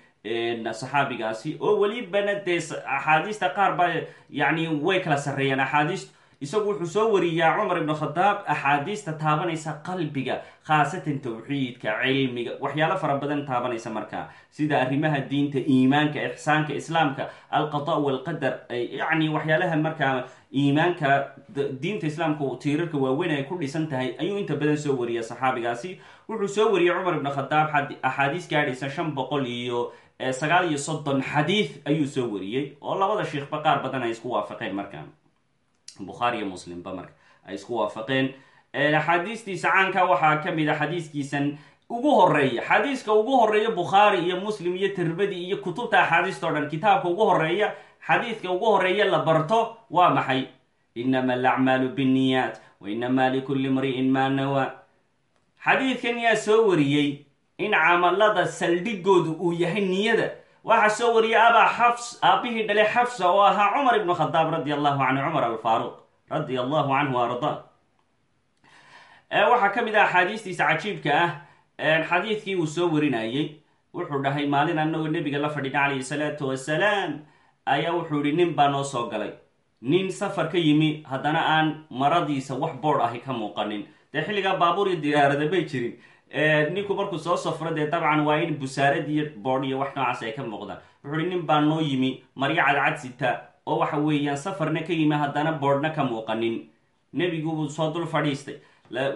saxaabigaasi. Oo welibana dee axaadiista qaar ba yani way kala sarreeyaan axaadiistu isagu wuxuu soo wariyaa cumar ibnu khadaab axaadiista taabanaysa qalbiga khaasatan tawxiidka cilmiga. Waxyaalo fara badan taabanaysa markaa sida arrimaha diinta iimaanka ixsaanka islaamka alqada walqadar yacni waxyaalaha markaa iimaanka diinta islaamka tiirarka waaweyn ay ku dhisan tahay ayuu inta badan soo wariya saxaabigaasi. Wuxuu soo wariyey cumar ibnu khadaab axaadiis gaadhaysa shan boqol iyo sagaal iyo soddon xadiid ayuu soo wariyey oo labada sheekhba qaar badan ay isku waafaqeen markaa bukhaari iyo muslimba marka ay isku waafaqeen. Axaadiistiisa caanka waxaa ka mid a xadiiskiisan ugu horreeya xadiiska ugu horreeya bukhaari iyo muslim iyo tirmidi iyo kutubta axaadiista o dhan kitaabka ugu horreeya xadiidka ugu horreeya la barto waa maxay? Inama alacmaalu binniyaat wa inamaa likulli imri'in maa nawaa xadiidkan yaa soo wariyey in camalada saldhigoodu uu yahay niyada waxaa soo wariyay abaa xafs aabbihii dhale xafsa oo ahaa cumar ibnu khadaab radi allahu canhu cumar alfaaruq radia allahu canhu arda. Waxaa ka mid ah axaadiistiisa cajiibka ah xadiidkii uu soo warinayey wuxuu dhahay maalin annagoo nebiga la fadhina calayhi salaatu wasalaam ayaa wuxuu yihi nin baa noo soo galay. Nin safar ka yimi haddana aan maradiisa wax boord ahi ka muuqanin. Dee xilligaa baabuur iyo diyaarada may jirin ninku markuu soo safro dee dabcan waa in busaarad iyo iyo wax noocaas ay ka muuqdaan. Wuxuu hi nin baa noo yimi maryo cadcad sita oo waxa weeyaan safarna ka yimi haddana boordhna ka muuqanin. Nebigubuu soo dul fadhiistay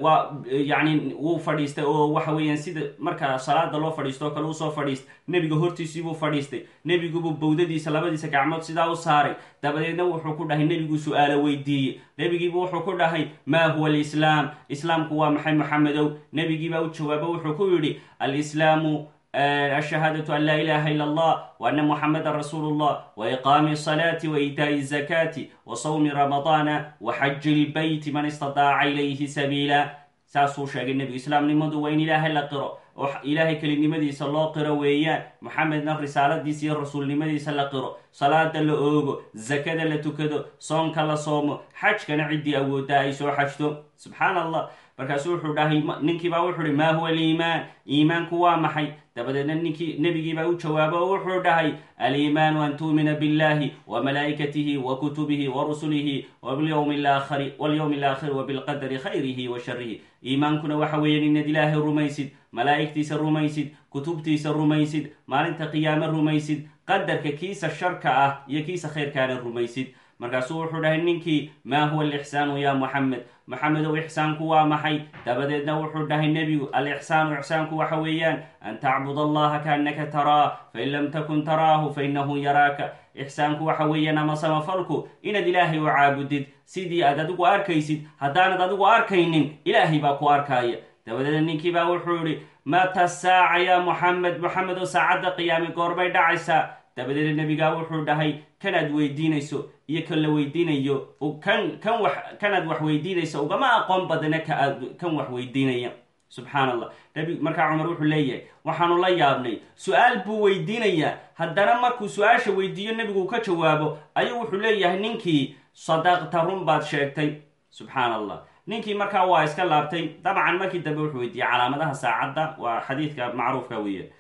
waa yani wuu fadhiistay oo waxa weeyaan sida marka salaada loo fadhiisto oo kale u soo fadhiistay. Nebiga hortiisiibuu fadhiistay. Nebigubuu bawdadiisa labadiisa gacmood sidaa u saaray. Dabadeedna wuxuu ku dhahay nebiguu su'aalo weydiiyey. Nebigiibu wuxuu ku dhahay maa huwa alislaam? Islaamku waa maxay maxamedow nebigiibaa u jawaabo wuxuu ku yidhi alislaamu الشhهاadة أn lا إلaha إلا الله وأن محمدا رsuل الله وإقام الصلاة وإيتاء الزكاة وصوم رمضان وxج البyt man اsتطاaca إليه سبيiلا saasuu sheegay nebigu islaamnimadu waa in ilaahay la qiro oo ilaahay kelinimadiisa loo qiro weeyaan maxamedna risaaladiisa iyo rasuulnimadiisa la qiro salaada la oogo zakada la tukado soonka la soomo xajkana ciddii awoodda ay soo xajto subxaan allah markaasu wuxuu dhahay ninkiibaa wuxuu hi maa huwa aliimaan iimaanku waa maxay? dabadeedna ninkii nebigiibaa u jawaabo oo wuxuu dhahay aliimaanu an tuumina billahi wa malaa'ikatihi wa kutubihi wa rusulihi walyowmi alaakhiri wa bilqadari khayrihi wa sharihi iimaankuna waxa weeyaan inaad ilaahay rumaysid malaa'igtiisa rumaysid kutubtiisa rumaysid maalinta qiyaame rumaysid qadarka kiisa sharka ah iyo kiisa khayrkaana rumaysid markaasuu wuxuu dhahay ninkii maa huwa alixsaanu ya muxamed maxamedow ixsaanku waa maxay? Dabadeedna wuxuu dhahay nebigu alixsaanu ixsaanku waxa weeyaan an tacbud allaha kaannaka taraa fain lam takun taraahu fainahu yaraaka. Ixsaanku waxa weeyaan ama samafalku inaad ilaahay u caabudid sidii aad adigu arkaysid haddaanad adigu arkaynin ilaahay baa ku arkaaya. Dabadeedna ninkiibaa wuxuu yihi mata saaca ya muxamed muxamedow saacadda qiyaami goorbay dhacaysaa. Dabadeedna nebigaa wuxuu dhahay kanaad weydiinayso iyo kan la weydiinayo kan kan wax kanaad wax weydiinayso ugama aqoon badana kan wax weydiinaya. Subxaan allah nabi markaa cumar wuxuu leeyahay waxaanu la yaabnay su'aal buu weydiinayaa. Haddana markuu su'aasha weydiiyo nebigu ka jawaabo ayuu wuxuu leeyahay ninkii sadaqta run baad sheegtay. Subxaan allah ninkii markaa waa iska laabtay dabcan markii dambe wuxuu weydiiyey calaamadaha saacadda waa xadiidka macruufka weeye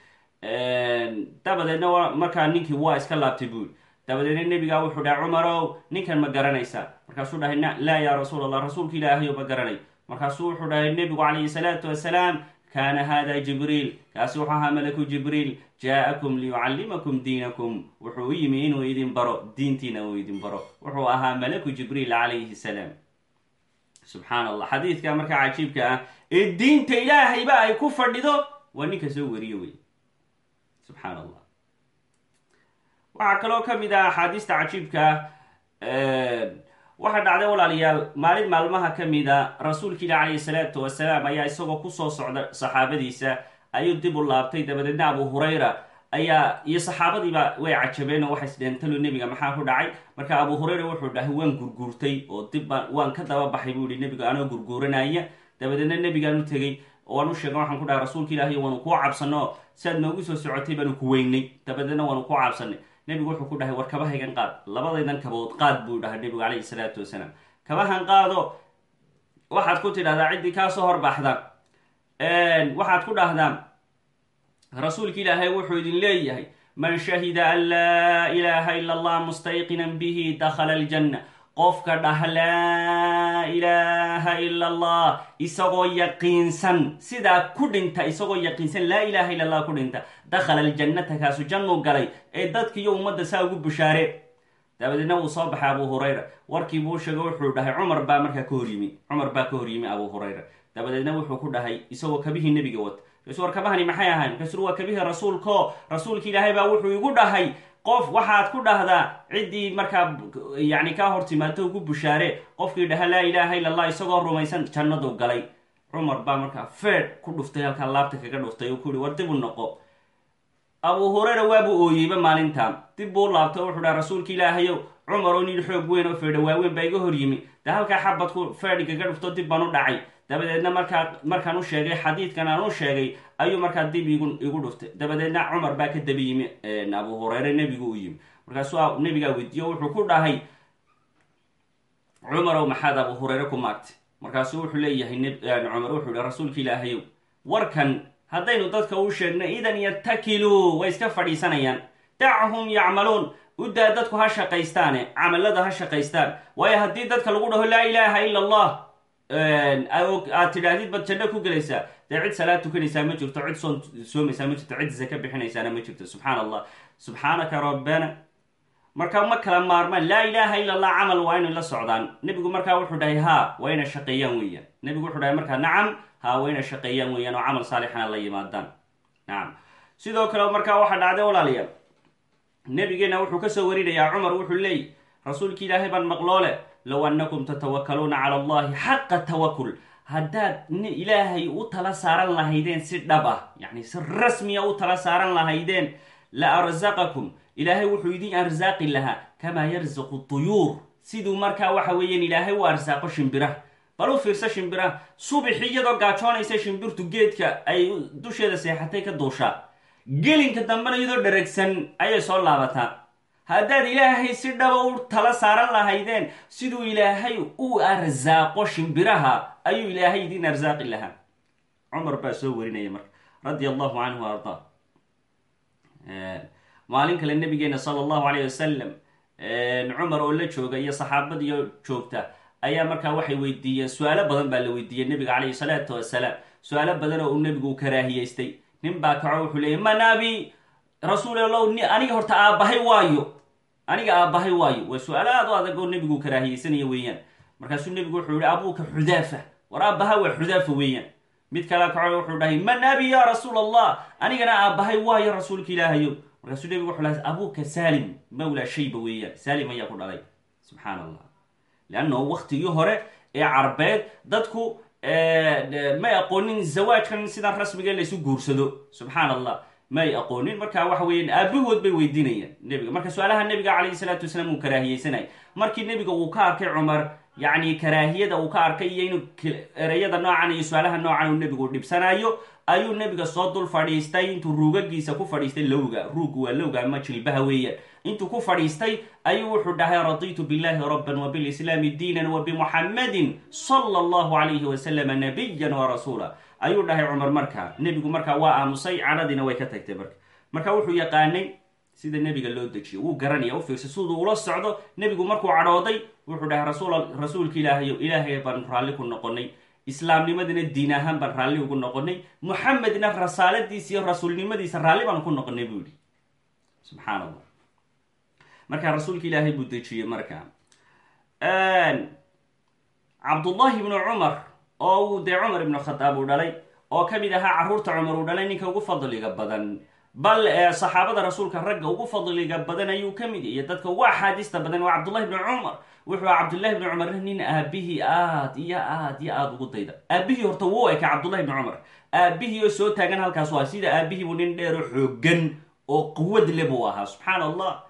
dabadeedna markaa ninkii waa iska laabtay buuri dabadeedna nebigaa wuxuu dhahay cumarow ninkan ma garanaysaa markaasuu dhahay laa yaa rasuul allah rasuulka ilaahayo ma garanay. Markaasuu wuxuu dhahay nebigu calayhi salaatu wasalaam kaana hada jibriil. Kaasi wuxuu ahaa malaku jibriil jaa-akum liyucallimakum diinakum. Wuxuu u yimi inuu idin baro diintiina uu idin baro. Wuxuu ahaa malaku jibriil calayhi salaam. Subxaan allah xadiidka markaa cajiibka ah ee diinta ilaahayba ay ku fadhido waa ninka soo wariyo wey waxaa kaloo ka mid ah axaadiista cajiibka ah waxaa dhacday walaalayaal maalin maalmaha ka mida rasuulka ilah calayhi salaatu wasalaam ayaa isagoo ku soo socda saxaabadiisa ayuu dib u laabtay. Dabadeedna abu hurayra ayaa iyo saxaabadiiba way cajabeen oo waxay isdheheen talo nebiga maxaa ku dhacay? Marka abu hurayra wuxuu dhahay waan gurguurtay oo dib waan ka daba baxay buu yihi nebiga anoo gurguuranaya. Dabadeedna nebigaan u tegey waan u sheega waxaan ku dhahay rasuulka ilaahiy waanu kuu cabsano siaad noogu soo socotay baanu ku weynay. Dabadeedna waanu kuu cabsanay nebigu wuxuu ku dhahay war kabahaygan qaad. Labadaydan kabood qaad buu dhahay nebigu calayhi salaatu wasalaam. Kabahan qaado waxaad ku tidhahdaa ciddii kaasoo horbaxda. Waxaad ku dhahdaa rasuulka ilaahay wuxuu idin leeyahay man shahida an laa ilaaha ila allah mustayqinan bihi dakhala aljanna qofka dhah laa ilaaha ila allah isagoo yaqiinsan. Sidaa ku dhinta isagoo yaqiinsan laa ilaha illa allah ku dhinta. Dakhala aljannata kaasu jannu galay ee dadkiiyo ummadda saa ugu bushaare. Dabadeedna wuu soo baxay abu hurayra. Warkii buu sheego wuxuu dhahay cumar baa markaa ka hor yimi. Cumar baa ka hor abu hurayra. Dabadeedna wuxuu ku dhahay isagoo kabihii nebiga wata. Kasu war kabahani maxay ahayn? Kasur waa kabihii rasuulko rasuulka ilaahay baa wuxuu igu dhahay qof waxaad ku dhahdaa ciddii markaa yani kaa hor timaado ugu bushaare qofkii dhaha laa ilaaha illa isagoo rumaysan jannadu galay. Cumar baa markaa feed ku dhuftay halkaa laabta kaga dhuftay oo kuyihi war dib u noqo. Abu hurayra waabuu ooyeyba maalintan. Dib buu laabtay wuxuu dhaha rasuulka ilaahayow cumar oo nin xoog weyn oo feedha waaweyn baa iga hor yimi. Dee halkaa xabadku feedhigaga dhufto dib baan dhacay. Dabadeedna markaa markaan u sheegay xadiidkan aan u sheegay ayuu markaa dib igu dhuftay. Dabadeedna cumar baa ka daba yimi abu hureyre nebigu u yimi. Markaasuu nebigaa weydiiyo wuxuu ku dhahay cumarow maxaad abu hureyre ku maagtay? Markaasuu wuxuu leeyahay cumar wuxuu yihi rasuulka ilaahayow warkan haddaynu dadka u sheegno idan yatakiluu way iska fadhiisanayaan. Dachum yacmaluun udaa dadku ha shaqaystaane camalada ha shaqaystaan. Waayo haddii dadka lagu dhaho laa ilaaha ila allah aad tidhaahdid baad janno ku gelaysaa dee cid salaad tukanaysaa ma jirto cid soon soomaysaa ma jirto cid zaka bixinaysaana ma jirto subxaan marka ma kala maarmaan laa ilaaha ila allah camal waa inay la socdaan. Nebigu markaa wuxuu dhahay haa waa ina shaqeeyaan weeyaan. Nebigu wuxuu dhahay markaa nacam haa waa ina shaqeeyaan weeyaan oo camal saalixana la yimaadaan. Nacam. Sidoo kale markaa waxaa dhacday walaalayaal nebigeena wuxuu ka soo warinayaa cumar wuxuu leeyay rasuulki ilaahay baan maqloole low annakum tatawakaluuna cala allahi xaqa tawakul haddaad ilaahay u tala saaran lahaydeen si dhab ah yacni si rasmiya u tala saaran lahaydeen la arsaqakum ilaahay wuxuu idin arsaaqi lahaa kamaa yarsaqu tuyuur. Siduu markaa waxa weeyaan ilaahay u arsaaqo shimbiraha. Bal u fiirsa shimbiraha subaxi iyadoo gaajoonaysa shimbirtu geedka ay dusheeda seexatay ka duushaa. Gelinka dambena iyadoo dharagsan ayay soo laabataa haddaad ilaahay si dhaba u tala saaran lahaydeen siduu ilaahay u arsaaqo shimbiraha ayuu ilaahay idin arsaaqi lahaa. Cumar baa soo warinaya marka radia allahu canhu ardaa maalin kale nabigeena sala allahu alayh wasalam cumar oo la jooga iyo saxaabadiio joogta ayaa markaa waxay weydiiyeen su'aalo badan baa la weydiiyey nabiga calayhi salaatu wasalaam. Su'aalo badan oo uu nebigu karaahiyeystay nin baa kaco wuxuu leeyay man abi rasuul allow aniga horta aabbahay waayo. Aniga aabbahay waayo. Waa su'aalo aad u adag oo nebigu karaahiyeysanaya weeyaan. Markaasuu nebigu wuxuu yihi abuuka xudaafa. War aabbaha waa xudaafa weeyaan. Mid kale kaco wuxuu dhahay man abi ya rasuul allah anigana aabbahay waayo rasuulka ilaahayo. Markaasuu nebigu wuxuu lahay abuuka salim mawlaa shayba weeyaan. Salim ayaa ku dhalay. Subxaan allah leannahu waktigii hore ee carbeed dadku may aqoonin zawaajkan sidan rasmiga laysu guursado. Subxaan allah may aqoonin. Marka waxa weeyaan aabahood bay weydiinayaan. Nebiga marka su'aalaha nebiga calayhi salaatu wasalaam uu karaahiyeysanay markii nebiga uu ka arkay cumar yacni karaahiyada uu ka arkay iyo inuu ereyada noocan iyo su'aalaha noocan uu nebigu dhibsanayo ayuu nebiga soo dul fadhiistay. Intuu ruugagiisa ku fadhiistay lowga ruugga waa lowga ama jilbaha weeyaan. Intuu ku fadhiistay ayuu wuxuu dhahay raditu billahi rabban wa bilislaami diinan wa bimuxammadin sala allahu calayhi wasalama nabiyan wa rasuula ayuu dhahay cumar markaa nebigu markaa waa aamusay cadhadiina way ka tagtay marka. Marka wuxuu yaqaanay sida nebiga loo dejiyo wuu garanaya u fiirsa siduu ula socdo nebigu markuu cadhooday wuxuu dhahay rasuulka ilaahayo ilaahay baan raalli ku noqonay islaamnimadina diin ahaan baan raalli ugu noqonay muxamedna rasaaladiisa iyo rasuulnimadiisa raalli baan ku noqonay buu yihi subxaan allah marka rasuulka ilaahay buu dejiyey marka. Cabdullahi ibnu cumar oo uu dee cumar ibnu khadaab uu dhalay oo ka mid ahaa carruurta cumar uu dhalay ninka ugu fadliga badan. Bal saxaabada rasuulka ragga ugu fadliga badan ayuu ka mid iyo dadka ugu axaadiista badan waa cabdullahi ibnu cumar. Wuxuu aha cabdullahi ibnu cumar nin aabihii aad iyo aad iyo aada ugu dayda. Aabihii horta wuu eka cabdullahi ibnu cumar. Aabihii oo soo taagan halkaas waa sida aabihii buu nin dheero xoogan oo quwad le buu ahaa subxaan allah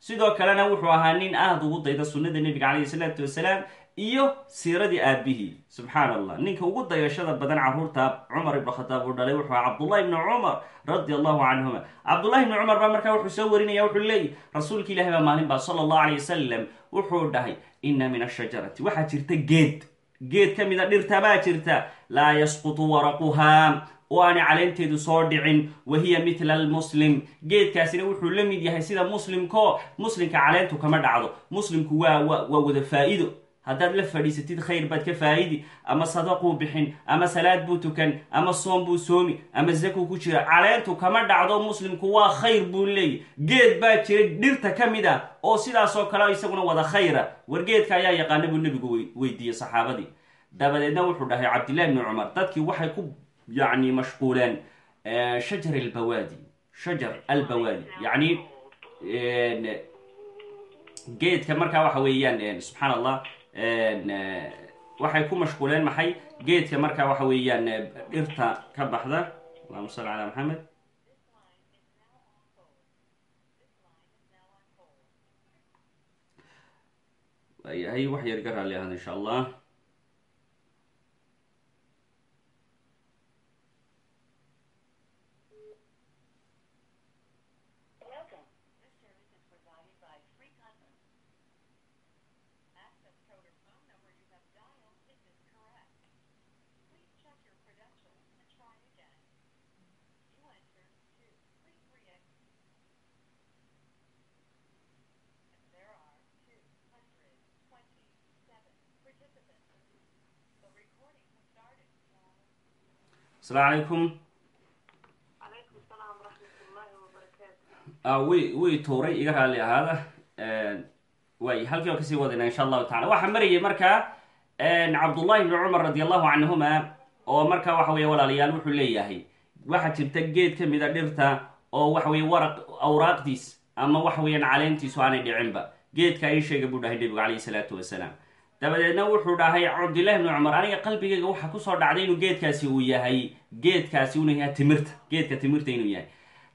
sidoo kalena wuxuu ahaa nin aada ugu dayda sunnada nebiga calayhi salaatu wasalaam iyo siiradii aabihii subxaan allah ninka ugu dayashada badan carruurta cumar ibnu khataab uu dhalay wuxuu aha cabdullahi ibnu cumar radi allahu canhuma cabdullahi ibnu cumar baa markaa wuxuu soo warinaya wuxuu leeyay rasuulka ilahi baa maalin baa sala allahu alay wasalam wuxuu dhahay inna min ashajarati waxaa jirta geed. Geed ka mida dhirta baa jirta. Laa yasqutu waraquhaa oo aanay caleenteedu soo dhicin. Wa hiya mitla almuslim. Geedkaasina wuxuu la mid yahay sida muslimko muslimka caleentu kama dhacdo. Muslimku waa waa wada faa-ido haddaad la fadhiisatid khayr baad ka faa'idi ama sadaquu bixin ama salaad buu tukan ama soom buu soomi ama zakuu ku jira caleentu kama dhacdo muslimku waa khayr buu leeyay geed baa jira dhirta ka mid ah oo sidaasoo kale isaguna wada khayra war geedka ayaa yaqaana buu nebigu weydiiyey saxaabadii dabadeedna wuxuu dhahay cabdillahi bni cumar dadkii waxay ku yacni mashquuleen shajar albawaadi shajar albawaadi yacni geedka markaa waxa weeyaan subxaan allah E, waxay ku mashquuleen maxay? Geedka markaa waxa weeyaan e, dhirta ka baxda. Allahuma salli calaa maxamed waayahay wax yar ka raalli insha allah. asalaamu calaykum way way tuuray iga raali ahaada. Way halkii waa ka sii wadayna insha allahu taala waxaa marayay markaa cabdullahi bni cumar radi allahu canhuma oo markaa waxa weeye walaalayaal wuxuu leeyahay. Waxaa jirta geed kamida dhirta oo waxa weye waraq awraaqdiis ama waxa weeyaan caleyntiisu aanay dhicinba geedka ay sheega buu dhahay nebigu calayhi salaatu wasalaam dabadeedna wuxuu dhahay cabdillahi bni cumar aniga qalbigayga waxaa ku soo dhacday inuu geedkaasi uu yahay geedkaasi inuu yahay timirta geedka timirta inuu yahay.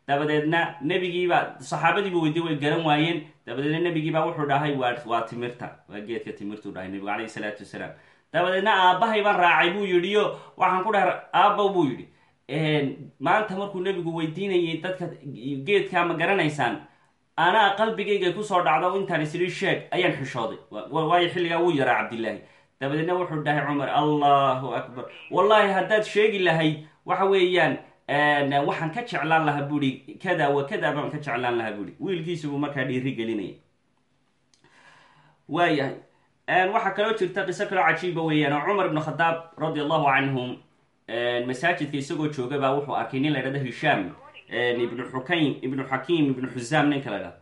Dabadeedna nebigiibaa saxaabadiiba weydiye way garan waayeen. Dabadeedna nebigiibaa wuxuu dhahay waa timirta waa geedka timirtuu dhahay nebigu calayhi salaatu wasalaam. Dabadeedna aabbahay baan raacay buu yidhi o waxaan ku dhahay aabbow buu yidhi. Maanta markuu nebigu weydiinayay dadka geedkaa ma garanaysaan anaa qalbigayga ku soo dhacdo intaan isiri sheeg ayaan xishooday. Wa- waayo xilligaa wuu yaraa cabdillaahi. Dabadeedna wuxuu dhahay cumar allahu akbar. Wallahi haddaad sheegi lahayd waxa weeyaan waxaan ka jeclaan lahaa buuri kada wa kada baan ka jeclaan lahaa buuri wiilkiisa buu markaa dhiiri gelinaya waayahay waxaa kaloo jirta qiso kaloo cajiiba weeyaan oo cumar ibn khadaab radi allahu canhum masaajidka isagoo jooga baa wuxuu arkay nin la ydhahdo hishaam ibnu xukaym ibnu xakiim ibnu xusaam ninka la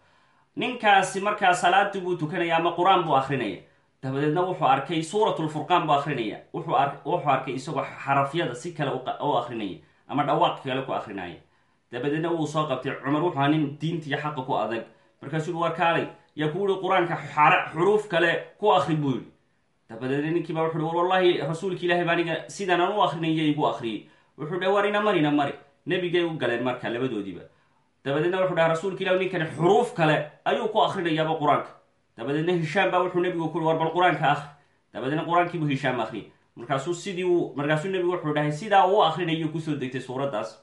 ninkaasi markaa salaadii buu tukanaya ama qur'aan buu akrinaya dabadeedna wuxuu arkay suurat lfurqaan buu akrinaya wuxuu ar- wuxuu arkay isagoo xarafyada si kale u akrinaya ama dhawaaq kale ku akrinaya dabadeedna wuu soo qabtay cumar wuxuu ahaa nin diintiiyo xaqa ku adag. Markaasuu war kaalay yaa ku yihi qur'aanka xuruuf kale ku akri buu yihi dabadeedna ninkii baa wuxu uhi war wallahi rasuulka ilaahi baa aniga sidan aan u akrinaya igu akriyay wuxuu dhahay war ina mari ina mari nebigay u galeen marka labadoodiiba. Dabadeedna wuxuu dhahay rasuulka ilah ninkani xuruuf kale ayuu ku akrinayaaba qur'aanka. Dabadeedna hishaam baa wuxuu nebigu ku war bal qur'aanka akri dabadeedna qur'aankiibuu hishaam akriyay markaasuu sidii uu markaasuu nebigu wuxuu dhahay sidaa uu akrinayo ku soo degtay suuraddaas.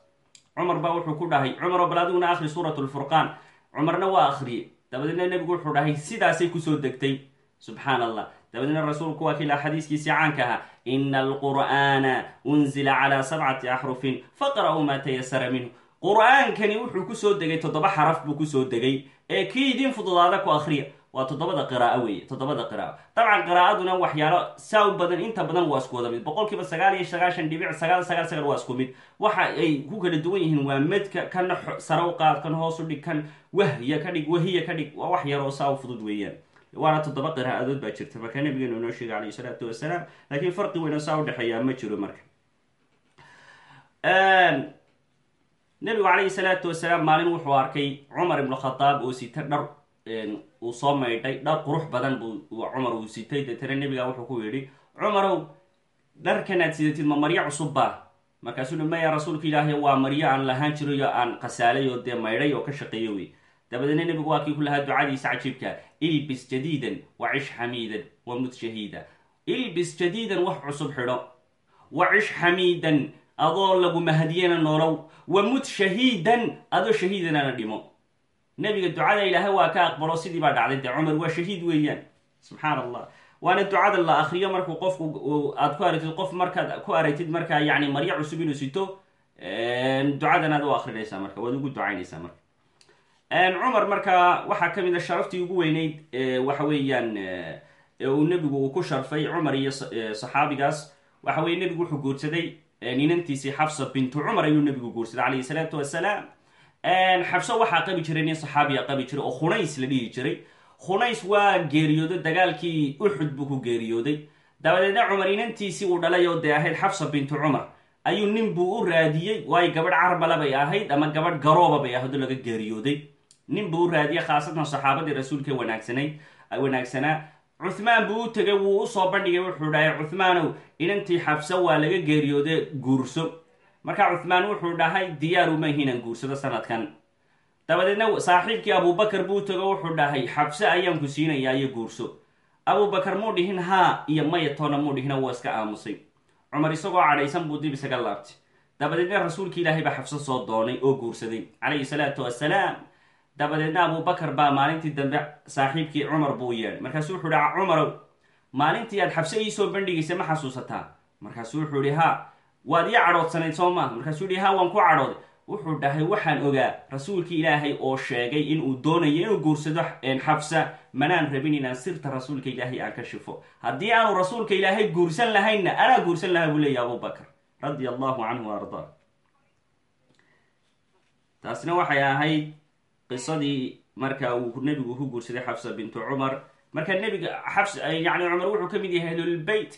Cumar baa wuxuu ku dhahay cumar oo bal adiguna akri suurat lfurqaan cumarna waa akriyey dabadeedna nebigu wuxuu dhahay sidaasay ku soo degtay. Subxaan allah dabadeedna rasuulku waa kiilaa xadiiskiisii caanka ahaa ina alqur'aana unzila calaa sabcati axrufin faqra'uu maa tayasara minhu. Qur'aankani wuxuu ku soo degay toddoba xaraf buu ku soo degay ee kii idin fududaada ku akriya waa toddobada qiraa'o weeye toddobada qiraa'o dabcan qiraa'aduna waxyaalo saa u badan inta badan waa isku wada mid. Boqolkiiba sagaal iyo sagaashan dhibic sagaal sagaal sagaal waa isku mid. Waxa ay ku kala duwan yihiin waa medka kana sare u qaad kan hoos u dhig kan wahya ka dhig waa wax yar oo saa fudud weeyaan waana toddoba qiraa'adood baa jirta marka nabigeenu inoo sheegay calayhi salaatu wasalaam laakiin farqi weyn oo saa u dhexeeyaa ma jiro marka nabigu calayhi salaatu wasalaam maalin wuxuu arkay cumar ibnu khadaab oo sita dhar uu soo maydhay dhar qurux badan buu cumar uu sitay deetana nebiga wuxuu ku yidhi cumarow dharkanaad sidatid ma maryo cusub baa markaasuu maya rasuulka ilaahay waa maryo aan lahaan jirayo aan khasaalay oo dee maydhay oo ka shaqeeyo wey dabadeedna nebigu waa kii ku lahaa ducadiisa cajiibka ilbis jadiidan wa cish xamiidan wa mut shahiida. Ilbis jadiidan wax cusub xidho wa cish xamiidan adoo lagu mahadiyana noolow wa mut shahiidan adoo shahiidanana dhimo. Nebiga ducada ilaahay waa ka aqbalo sidii baa dhacday. Dee cumar waa shahiid weeyaan. Subxaan allah waana ducada la akriyo markuu qofku aad ku aragtid qof markaad ku aragtid markaa yani maryo cusub inuu sito ducadan aad u akrinaysaa marka waad ugu ducaynaysaa marka cumar markaa waxaa ka mid a sharaftii ugu weyneyd waxa weeyaan uu nebigu uu ku sharfay cumar iyo saxaabigaas. Waxa weye nebigu wuxuu guursaday ninantiisii xafsa bintu cumar ayuu nebigu guursaday calayhi salaatu wasalaam. Xabso waxaa qabi jiray nin saxaabiya qabi jiray oo khunays la dhihi jiray. Khunays waa geeriyooday dagaalkii uxud buu ku geeriyooday. Dabadeedna cumar inantiisii uu dhalay oo dee ahayd xabsa bintu cumar. Ayuu nin buu u raadiyey waayo gabadh carmala bay ahayd ama gabadh garooba bay ahayd oo laga geeriyooday nin buu u raadiyey khaasatan saxaabadii rasuulka wanaagsanayd wanaagsanaa. Cuhmaan buu u tegay wuu u soo bandhigay wuxuu dhahay cuhmaanow inantii xabso waa laga geeriyooday guurso. Markaa cuhmaan wuxuu dhahay diyaaru ma ihiinaan guursado sanadkan. Dabadeedna saaxiibkii abubakar buu tego wuxuu dhahay xabse ayaan ku siinayaa iyo guurso. Abubakar muu dhihin haa iyo maya toona muu dhihina waa iska aamusay. Cumar isagoo cadhaysan buu dib isaga laabtay. Dabadeedna rasuulki ilaahay baa xabso soo doonay oo guursaday calayhi salaatu wassalaam dabadeedna abubakar baa maalintii dambe saaxiibkii cumar buu yeedhay markaasuu wuxuu ihi cumarow maalintii aad xabse iisoo bandhigaysay ma xasuusataa. Markaasuu wuxuu ihi haa waad ii cadhoodsanayd soo maaha markaasuu yihi haa waan ku cadhooday. Wuxuu dhahay waxaan ogaa rasuulkii ilaahay oo sheegay inuu doonayo inuu guursado xabsa. Manaan rabin inaan sirta rasuulka ilaahay aan ka shifo. Haddii aanu rasuulka ilaahay guursan lahaynna anaa guursan lahaa buu leeyahy abubakar radia allahu canhu ardaa. Taasna waxay ahayd qisadii marka uu nebigu ku guursaday xabsa bintu cumar. Marka nebiga xabs yani cumar wuxuu ka mid yahay ahlulbeyt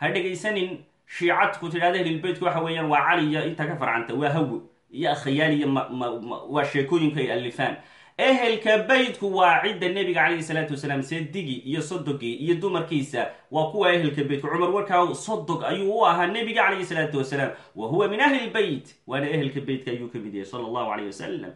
ha dhegaysanin shiicadku tidhahda ahlulbeytku waxa weeyaan waa cali iyo inta ka farcanta waa hawo iyo akhayaal iyo waa sheekooyinka ay alifaan ehelka beytku waa cidda nebiga calayhi salaatu wasalaam seedigi iyo sodogii iyo dumarkiisa waa kuwa ehelka beytka cumar warkaa sodog ayuu u ahaa nebiga calayhi salaatu wasalaam. Wa min ahli lbeyt waana ehelka beytka ayuu ka mid yahay sala allahu alayh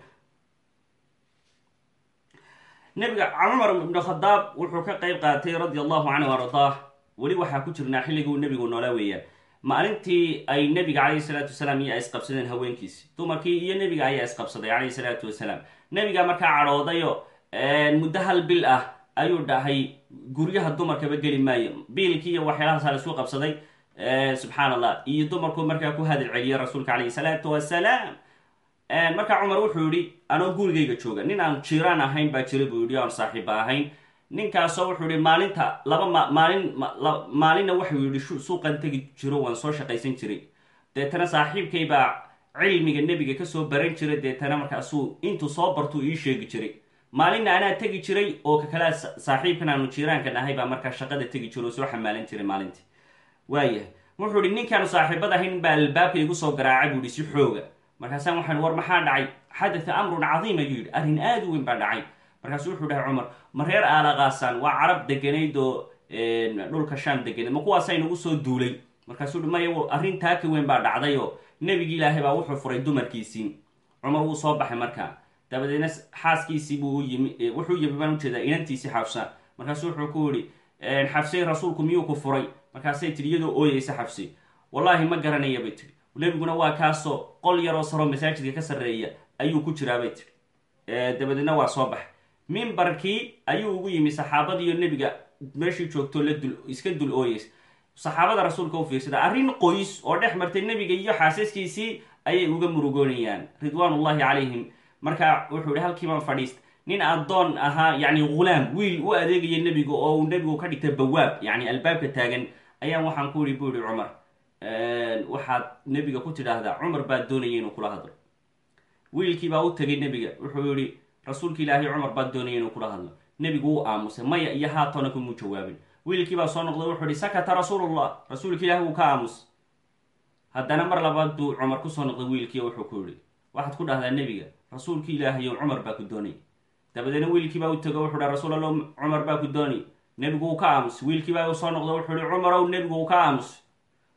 nebiga cumar ibnu khadaab wuxuu ka qeyb qaatay radia allahu canhu ardaah. Weli waxaa ku jirnaa xilliguu nebigu noolaa weeyaan maalintii ay nebiga calayhi salaatu wasalaam iyo ay isqabsadeen haweenkiisi dumarkii iyo nebiga ayaa isqabsaday calayhi salaatu wasalaam. Nebiga markaa cadhoodayo muddo hal bil ah ayuu dhahay guryaha dumarkaba geli maayo. Biilkii iyo waxyaalahaasa la isku qabsaday subxaan allah iyo dumarku markaa ku hadal celiya rasuulka calayhi salaatu wasalaam markaa cumar wuxuu yihi anoo gurigayga jooga. Nin aan jiraan ahayn baa jira buu yihi aan saaxiiba ahayn. Ninkaasoo wuxuu yihi maalinta laba ma maalin maalinna wuxuu yihi suuqan tegi jiro waan soo shaqaysan jiray. Deetana saaxiibkay baa cilmiga nebiga ka soo baran jiray. Deetana markaasuu intuu soo bartuu ii sheegi jiray. Maalinna anaa tegi jiray oo kakala saaxiibkan aanu jiiraankan ahay baa markaa shaqada tegi jiro oo soo xamaalan jiray maalintii. Waayahay wuxuu ihi ninkaanu saaxiibad ahayn baa albaabka igu soo garaacay buu yihi si xooga markaasaan waxaan war maxaa dhacay? Xadatha amrun cadiim ayuu yidhi. Arrin aada u weyn baa dhacay. Markaasu wuxuu dhahay cumar ma reer aalaqaasaan waa carab deganayd oo dhulka shaam deganeyd ma kuwaasay nagu soo duulay? Markaasuu maya arrin taaka weyn baa dhacday oo nebigi ilaahay baa wuxuu furay dumarkiisii. Cumar wuu soo baxay markaa. Dabadeedna xaaskiisii buu yimi wuxuu yimi baan u jeedaa inantiisii xabsa. Markaasu wuxuu ku yihi xabsay rasuulku miyuu ku furay? Markaasay tidhi iyadoo ooyeysa xabsi wallaahi ma garanaya bay tidhi nebiguna waa kaasoo qol yaroo saroo masaajidka ka sarreeya ayuu ku jiraa bay tidhi. Dabadeedna waa soo baxay mimbarkii ayuu ugu yimi saxaabadiiyo nebiga. Meeshii joogto la dul iska dul ooyeys saxaabada rasuulka u fiirsada arrin qoys oo dhex martay nebiga iyo xaasaskiisii ayay uga murugoonayaan ridwaanullahi calayhim. Marka wuxuu ihi halkiibaan fadhiista nin addoon ahaa yacni ghulaam wiil u adeegaya nebiga oo uu nebigu ka dhigtay bawaab yacni albaabka taagan ayaan waxaan ku ihi bu ihi cumar waxaad nebiga ku tidhaahdaa cumar baa doonaya inuu kula hadlo. Wiilkii baa u tegay nebiga wuxuu yihi rasuulka ilaahay cumar baa doonaya inuu kula hadlo. Nebigu wuu aamusay maya iyo haatona kumuu jawaabin. Wiilkii baa soo noqday wuxuu ihi sakata rasuulullah. Rasuulka ilaahay wuu ka aamus. Haddana mar labaad buu cumar ku soo noqday wiilkii wuxuu ku yihi waxaad ku dhahdaa nebiga rasuulka ilaahayo cumar baa ku doonay dabadeedna wiilkii baa u tego wuxuu dhaha rasuul allo cumar baa ku doonay nebigu wuu ka wiilkii baa soo noqday wuxuu ihi cumarow nebigu wuu ka aamus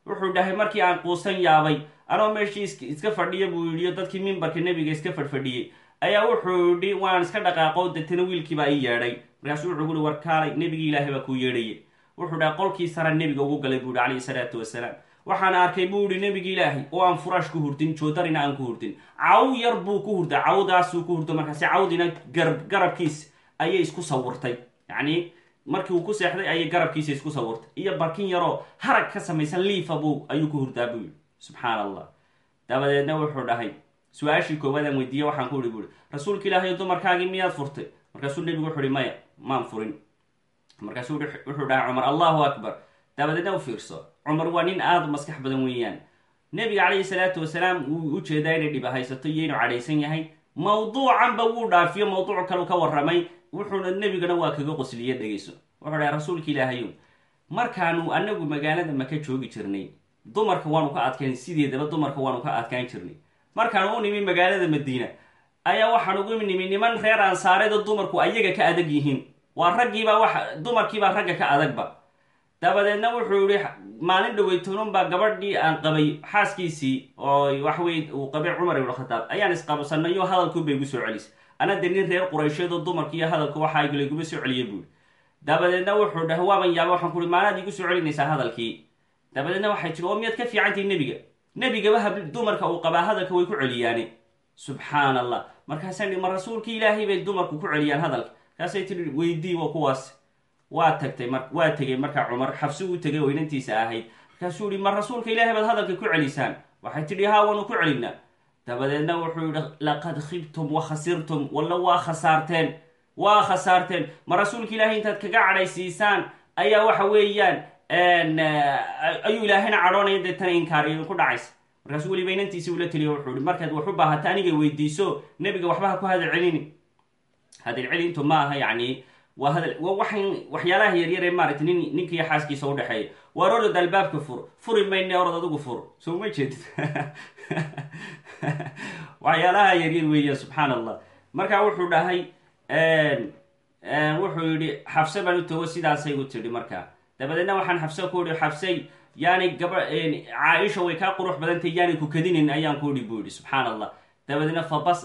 wuxuu dhahay markii aan quusan yaabay anoo meeshii iska fadhiya buu yidhi dadkii mimbarka nebiga iska fadhfadhiyey ayaa wuxuu yidhi waan iska dhaqaaqo deetana wiilkii baa ii yeedhay. Markaasuu wuxuu guhi war kaalay nebigii ilaahay baa kuu yeedhaya wuxuu dhahay qolkii sara nebiga ugu galay buu yihi calayhi salaatu wasalaam waxaan arkay buu yihi nebigi ilaahay oo aan furaash ku hurdin joodarina aan ku hurdin caw yar buu ku hurda cawdaasuu ku hurdo markaasi cawdina garabkiis ayay isku sawirtay. Yacni markii uu ku seexday ayay garabkiisa isku sawirtay iyo barkin yaroo harag ka samaysan liifa buu ayuu ku hurdaa buu yihi allah dabadeedna wuxuu dhahay su'aashii koowaadaan weydiiye waxaan ku ihi buui rasuulka ilaahay dumarkaagii miyaad furtay? Markaasuu nebigu wuxuu ihi maya maan furin. Markaasuu wuxuu dhahay cumar allahu akbar. Dabadeedna u fiirso cumar waa nin aada maskax badan weeyaan. Nebiga calayhi salaatu wasalaam wuu u jeedaa inay dhiba haysato iyo inuu cadhaysan yahay. Mawduucanba wuu dhaafiyo mawduuc kalu ka warramay wuxuuna nebigana waa kaga qosliye dhegeyso wuxuu dhahay rasuulka ilaahayow markaanu anagu magaalada maka joogi jirnay dumarka waanu ka adkayn sideedaba dumarka waanu ka adkaan jirnay. Markaanu u nimi magaalada madiina ayaa waxaan ugu nimi niman reer ansaareeda dumarku ayaga ka adag yihiin. Waa raggiibaa wax dumarkiibaa ragga ka adagba. Dabadeedna wuxuu yihi maalin dhaweytoonunbaa gabadhii aan qabay xaaskiisii oo waxwey uu qabay cumar ibnu khataab. Ayaan isqabsanayo hadalkuunbay igu soo celisay ana dee nin reer quraysheedoo dumarkiiyo hadalku waxaa layguma soo celiyay buui dabadeedna wuxuu dhahay waaban yaaba waxaan kuhi maanaad iigu soo celinaysaa hadalkii. Dabadeedna waxay tiri oo miyaad ka fiicantahi nebiga? Nebigaba hab dumarka uu qabaa hadalka way ku celiyaane. Subxaan allah markaasaan ma rasuulkii ilaahay bay dumarku ku celiyaan hadalka? Markaasay tii weydii wa kuwaas. Waa tagtay waa tegay markaa cumar xabsi uu tegay oo inantiisa ahayd. Markaasuu yihi ma rasuulka ilaahay baad hadalka ku celisaan? Waxay tidhi haa waanu ku celinaa dabadeedna wuxuu yihi laqad khibtum wa khasirtum walla waa khasaarteen waa khasaarteen. Ma rasuulka ilaahay intaad kaga cadhaysiisaan ayaa waxa weeyaan ayuu ilaahayna cadhoonaya deetana inkaar idinku dhacaysa. Markaasuu weliba inantiisi ula teliya wuxuu ihi markaad wax baahata aniga weydiiso nebiga waxba ha ku hadal celini. Hadal celintu ma aha yacni waa hadal waxan waxyaalaha yaryar ee maaragtay nin ninkiiyo xaaskiisa udhexeeya waar orod albaabka fur furi mayne orod adigu fur. Soo ma jeedid waxyaalaha yaryar weeya subxaan allah marka wuxuu dhahay wuxuu yihi xabse baan u tago sidaasay u tidhi markaa. Dabadeedna waxaan xabse ku ihi xabsey yaani gaba caaisha way kaa qurux badantay yaani ku kadinin ayaan ku idhi buu yihi subxaan allah dabadeedna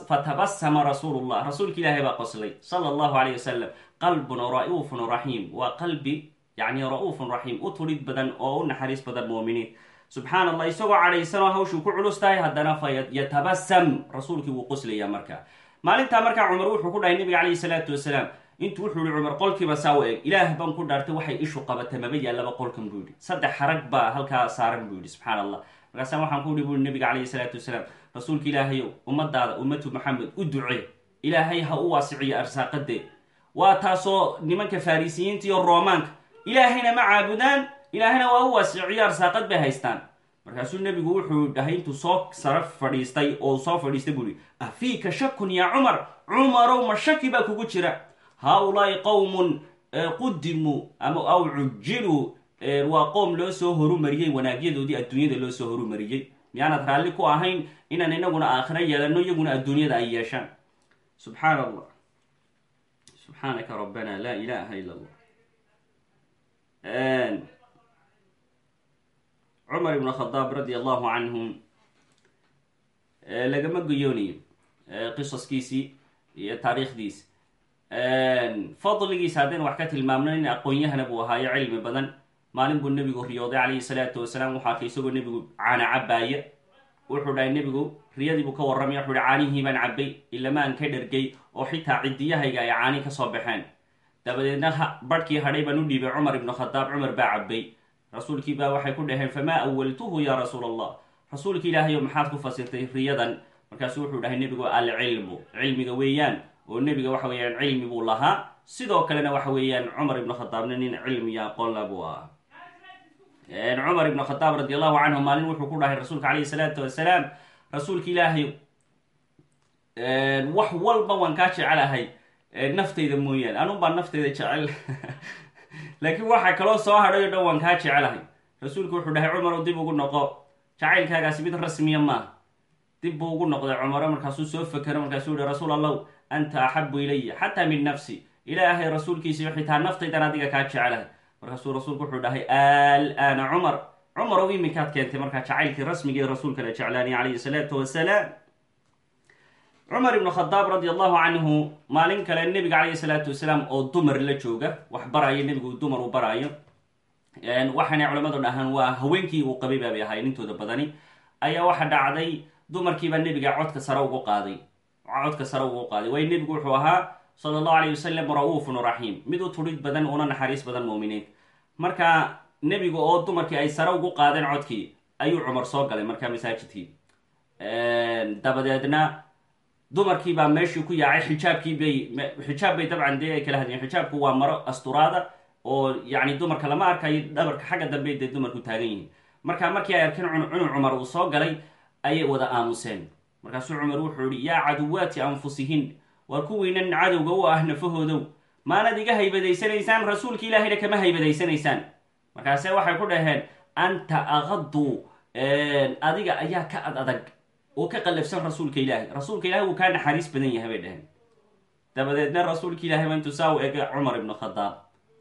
fatabasama rasuulullah. Rasuulka ilaahay baa qoslay sala allahu alayh wasalam qalbun ra'uufun raxiim waa qalbi yani ra'uufun raxiim u turid badan oo u naxariis badan muuminiin subxaan allah isagoo cadhaysanoo hawshuu ku culus tahay haddana fa yatabasam rasuulkii wuu qoslayaa markaa maalintaa markaa cumar wuxuu ku dhahay nabiga calayhi salaatu wasalaam intuu wuxuu yihi cumar qolkiiba saa u eg. Ilaah baan ku dhaartay waxay ishu qabata maba yaallaba qolkan? buu yihi saddex xarag baa halkaa saaran buu yihi subxaan allah markaasa waxaan ku ihi bu nabiga calayhi salaatu wasalaam rasuulka ilaahayow ummadaada ummatu maxamed u duce ilaahay ha u waasiciyo arsaaqadee waa taasoo nimanka farisiyiinta iyo roomaanka ilaahayna ma caabudaan ilaahayna waa u waasiciyo arsaaqad bay haystaan. Markaasuu nebigu wuxuu dhahay intuu soo sara fadhiistay oo soo fadhiistay buu ihi afiika shakun yaa cumar? Cumarow ma baa kugu jira. Haa-ulaai qowmun qudimuu ama aw cujiluu waa qoom loo soo horumariyey wanaagyadoodii adduunyada loo soo horumariyey. Miyaanad raalli ku ahayn inaan inaguna aakhira yeelano iyaguna adduunyada ay yeeshaan. Subxaan allah subxaanaka rabbana laa ilaha ila allah cumar ibn khadaab radi allahu canhum lagama goyoonayo qisaskiisii iyo taariikhdiisi fadligiisa haddaynu wax ka tilmaamno in aqoon-yahana buu ahaayo cilmi badan. Maalin buu nebigu riyooday calayhi salaatu wasalaam waxaa ka isagoo nebigu caana cabaaya wuxuu dhahay nebigu riyadii buu ka warramay wuxuu hi caanihii baan cabay ilamaan ka dhergay oo xitaa cidiyahayga ay caani ka soo baxeen dabadeedna barhkii hadhay baan u dhiibay cumar ibnu khadaab cumar baa cabay rasuulkii baa waxay ku dhaheen famaa awaltuhu ya rasuul allah rasuulki ilaahayo maxaad ku fasirtay riyadan markaasu wuxuu dhahay nebigu alcilmu cilmiga weeyaan oo nebiga waxa weeyaan cilmi buu lahaa. Sidoo kalena waxa weeyaan cumar ibnu khadaabna nin cilmiya aqoonla buu ahaa cumar ibnu khadaab radi canhu maalin wuxuu ku dhahay rasuulka calayhi salaatu wasalaam rasuulka ilaahay wax walba waan kaa jecelahay naftayda mooyaane anun baa naftayda jecel laakiin waxa kaloo soo hadhay o dhan waan kaa jecelahay rasuulku wuxuu dhahay cumarow dib ugu noqo. Jacaylkaagaasi mid rasmiya maaha. Dib buu ugu noqday cumaro markaasuu soo fakero markaasuu yihi rasuul allahu anta axabu ilaya xataa min nafsi. Ilaahay rasuulkiisiyo xitaa naftaydan adiga kaa jecelahay markaasuu rasuulku wuxuu dhahay alaana cumar. Cumarow iminkaad keentay markaa jacaylkii rasmigii rasuulka la jeclaanay calayhi salaatu wasalaam cumar ibnu khadaab radi allahu canhu maalin kale nebiga calayhi salaatu wasalaam oo dumar la jooga wax baraayo nebigu dumar uu baraayo waxaanay culamadu dhahaan waa haweenkii uu qabay baabay ahaayeen intooda badani. Ayaa waxa dhacday dumarkiibaa nebiga codka sare ugu qaaday. Codka sare ugu qaaday. Waayo nebigu wuxuu ahaa sala allahu alayh wasalam ra'uufun raxiim. Mid u turid badan una naxariis badan muuminiin marka nebigu oo dumarkii ay sare ugu qaadeen codkii ayuu cumar soo galay markaa masaajidkii. Dabadeedna dumarkii baa meeshii ku yaacay xijaabkii bay xijaab bay dabcan dee ay kala hadleen xijaabku waa maro asturaada oo yani dumarka lama arkayo dhabarka xagga dambe dee dumarku taagan yihiin. Marka markii ay arkeen cunu cumar uu soo galay ayay wada aamuseen. Markaasuu cumar wuxuu yihi yaa caduwaati anfusihin waar kuwiinan cadowga u ah nafahoodow. Maanad iga haybadaysanaysaan rasuulka ilaahayna kama haybadaysanaysaan. Markaase waxay ku dhaheen anta akadu adiga ayaa ka ad adag oo ka qallafsan rasuulka ilaahay. Rasuulka ilahay wuu kaa naxariis badan yahay bay dabadeedna rasuulka ilahay ba intuu ega cumar ibnu khadaab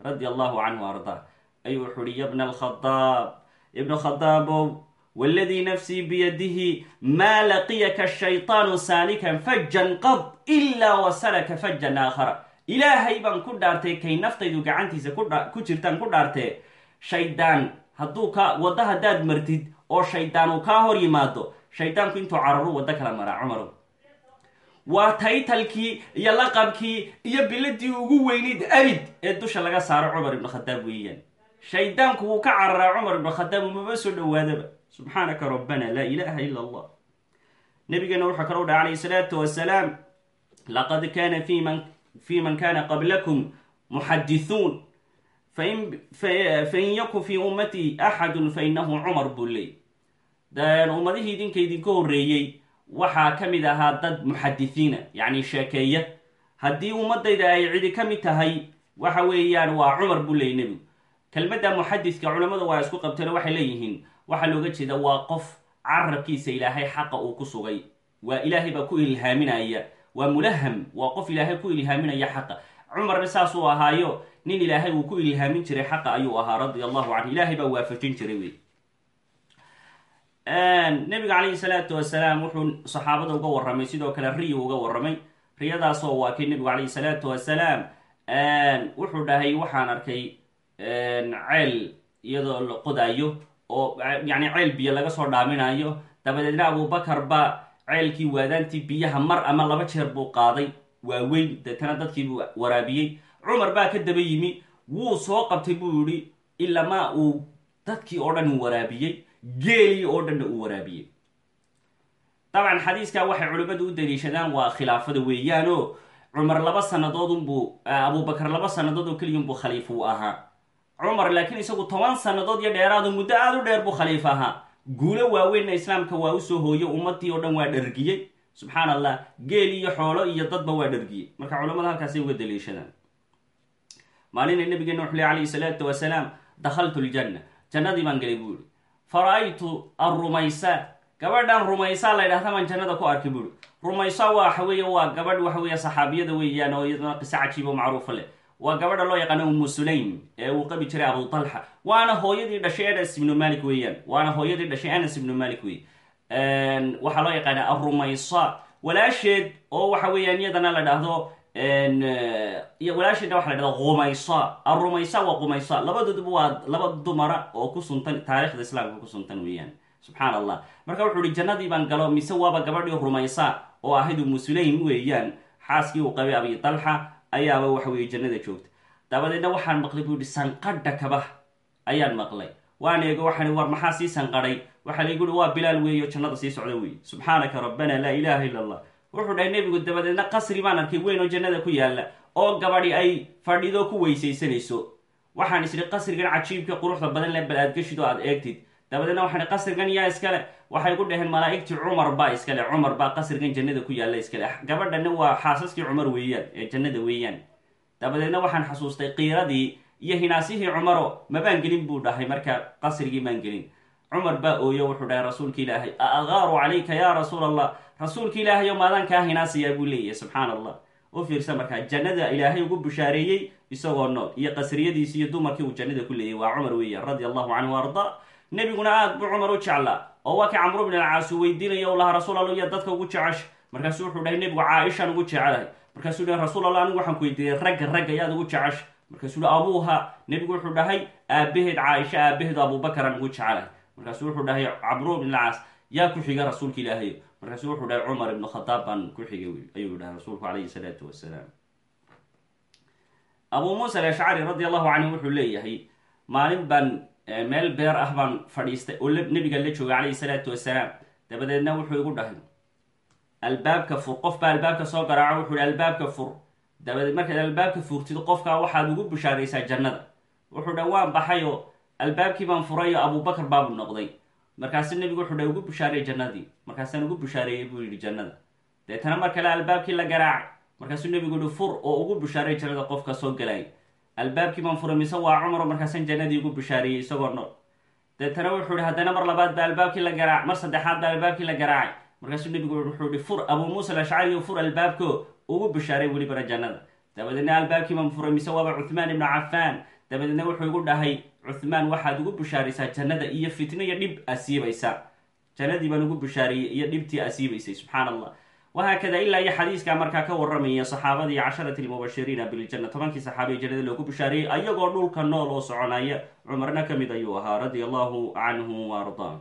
radi allahu canhu ardaa. Ayuu wuxuu uhi yabna alkhadaab ibnu khadaabow wladii nafsii biyadihi maa laqiyaka shayطaanu saalikan fajan qad ilaa wasalaka fajan aakhara. Ilaahay baan ku dhaartay kay naftaydu gacantiisa ku jirtaan ku dhaartee shaydaan hadduu ka waddo haddaad martid oo shaydaan uu kaa hor yimaado shaydaanku intuu cararu waddo kala maraa cumarow. Waa taytalkii iyo laqabkii iyo biladii ugu weyneyd abid ee dusha laga saaro cumar ibnu khadaab weeyaan. Shaydaanku wuu ka cararaa cumar ibnu khadaab umaba soo dhowaadaba. Subxaanaka rabbana laa ilaaha ila allah. Nabigeena wuxuu kala u dhaha calayhi salaatu wasalaam laqad kana fi man kana qablakum muxadithuun fain yaku fi ummatii axadun fainahu cumar buu leey ummadihii idinka idinka horreeyey waxaa ka mid ahaa dad muxadithiina yacni sheekeeya haddii ummadayda ay cidi ka mid tahay waxa weeyaan waa cumar buu leeyay nebigu. Kelmadda muxadidka culammadu waa isku qabteeno waxay leeyihiin waxaa looga jeeda waa qof carabkiisa ilaahay xaqa uu ku sugay. Waa ilaahay baa ku ilhaaminaya waa mulaham waa qof ilaahay ku ilhaaminaya xaqa. Cumarna saasuu ahaayo nin ilaahay uu ku ilhaamin jiray xaqa ayuu ahaa radia allahu canhu. Ilaahay baa waafajin jiray wey nabiga calayhi salaatu wasalaam wuxuu saxaabada uga warramay sidoo kale riyi uga warramay. Riyadaasoo waa kay nebigu calayhi salaatu wasalaam. Wuxuu dhahay waxaan arkay ceel iyadoo la qodayo oo yani ceel biyo laga soo dhaaminayo dabadeedna abubakar ba ceelkii waadaantii biyaha mar ama laba jeer buu qaaday waaweyn. Deetana dadkiibuu waraabiyey. Cumar baa ka daba yimi. Wuu soo qabtay buu yihi ilamaa uu dadkii oo dhan waraabiyey geelii oo dhanna uu waraabiyey. Dabcan xadiiskaa waxay culimmadu u daliishadaan waa khilaafada weeyaanoo cumar laba sanadood unbuu abubakar laba sanadood oo keliyunbuu khaliif uu ahaa. Cumar laakiin isagu toban sanadood iyo dheeraadu muddo aada u dheer buu khaliif ahaa. Guulo waaweynna islaamka waa u soo hooyo ummadii oo dhan waa dhargiyey. Subxaan allah geel iyo xoolo iyo dadba waa dhargiyey. Marka culamada halkaasay uga daliishadaan maalina nabigeena wuxuu le alayhi salaatu wasalaam dakhaltu ljanna jannadii baan yihi fara-aytu arrumaysa. Gabadhan rumaysa la ydhahda baan jannada ku arkay buuri. Rumaysa waxa weeye waa gabadh waxa weeye saxaabiyada weeyaan oo iyadana qiso cajiibo macruufa leh. Waa gabadha loo yaqaano umu sulaym ee uu qabi jiray abu talxa waana hooyadii dhashay anas ibnu malik weeyaan. Waana hooyadii dhashay anas ibnu malik wey waxaa loo yaqaana arumaysa walaasheed oo waxa weeyaan iyadana la dhahdo walaasheedna waxa la dhahda qumaysa. Arumaysa waa qumaysa. Labadooduba waa laba dumara oo ku suntan taarikhda islaamka ku suntan weeyaan. Subxaan allah marka wuxuu ihi jannadii baan galo mise waaba gabadhii rumaysa oo ahayd umu weeyaan. Xaaskii uu qabay abi talxa ayaaba waxa weeye jannada joogta. Dabadeedna waxaan maqlay buu yihi sanqadha kabah ayaan maqlay. Waan eego waxaan war maxaa sii sanqadhay waxaa laygu uhi waa bilaal weeyo jannada sii socda weeye subxaanaka rabbana laa ilaaha illa allah wuxuu dhahay nebigu dabadeedna qasri baan arkay weyn oo jannada ku yaalla oo gabadhi ay fadhido ku weysaysanayso. Waxaan isdhi qasrigan cajiibka quruxda badan le bal aad geshid oo aad eegtid. Dabadeedna waxaan qasrigan yaa iskale waxay ku dhaheen malaa'igtii cumar baa iskale cumar baa qasrigan jannada ku yaalla iskale gabadhana waa xaasaskii cumar weeyaan ee jannada weeyaan. Dabadeedna waxaan xasuustay qiiradii iyo hinaasihii cumaro mabaan gelin buu dhahay. Marka qasrigii maan gelin. Cumar baa ooyo wuxuu dhahay rasuulka ilaahay agaaru calayka yaa rasuul allah rasuulka ilaahay o maadaan kaa hinaasayaa buu leeyahay subxaan allah u fiirsa markaa jannada ilaahay ugu bushaareeyey isagoo nool iyo qasriyadiisi iyo dumarkii uu jannada ku leeyay waa cumar weeyaan radia allahu canhu arda. Nebiguna aad buu cumar u jeclaa oo waa kii camru bn alcaas uu weydiinaya u lahaa rasuul alla iya dadka ugu jecesha markaasuu wuxuu dhahay nebigu caaishaan ugu jecelahay markaasuu dhahay rasuul allah anigu waxaan ku weydiiyey ragga ragga ayaad ugu jecesha markaasuu hi abuuha. Nebigu wuxuu dhahay aabaheed caaisha aabaheed abuubakaraan ugu jecelahay markaasuu wuxuu dhahay camru bn alcaas yaa ku xiga rasuulka ilaahay. Markaasuu wuxuu dhahay cumar ibnu khadaab baan ku xigay ayuu dhahay rasuulku calayhi salaatu wasalaam abuu muusa alashcari radi allahu canhu wuxuu leeyahay maalin baan meel beer ah baan fadhiistay oo nebiga la joogay calayhi salaatu wasalaam dabadeedna wuxuu igu dhahay albaabka fur qof baa albaabka soo garaaco wuxuu hi albaabka fur. Dabadeed markaad albaabka furtid qofkaa waxaad ugu bishaaraysaa jannada. Wuxuu dha waan baxay oo albaabkii baan furay oo abubakar baabu noqday markaasu nebigu wuxuu dha ugu bishaareey jannadii. Markaasaan ugu bishaareeyey buu yidhi jannada. Deetana mar kale albaabkii la garaacay markaasuu nebigu yihi fur oo ugu bishaareey jannada qofka soo galay. Albaabkii baan furay mise waa cumaro markaasaan jannadii ugu bishaareeyey isagoo nool. Deetana wuxuu ihi haddana mar labaad ba albaabkii la garaac mar saddexaad ba albaabkii la garaacay. Markaasuu nebigu wuxuu ihi fur abuu muusa alashcari o fur albaabko ugu bishaaray welibana jannada. Dabadeedna albaabkii baan furay mise waaba cuthmaan ibnu cafaan dabadeedna wuxuu igu dhahay cuthmaan waxaad ugu bishaaraysaa jannada iyo fitno iyo dhib asiibaysa jannadii baan ugu bishaareeyey iyo dhibtii asiibaysay subxaan allah wahaakada ilaa iyo xadiiskaa markaa ka waramaya saxaabadii casharati lmubashiriina biljanna. Tobankii saxaabiya jannada loogu bishaareeyey ayagoo dhulka nool oo soconaya cumarna ka mid ayuu ahaa radia allahu canhu wa ardaa.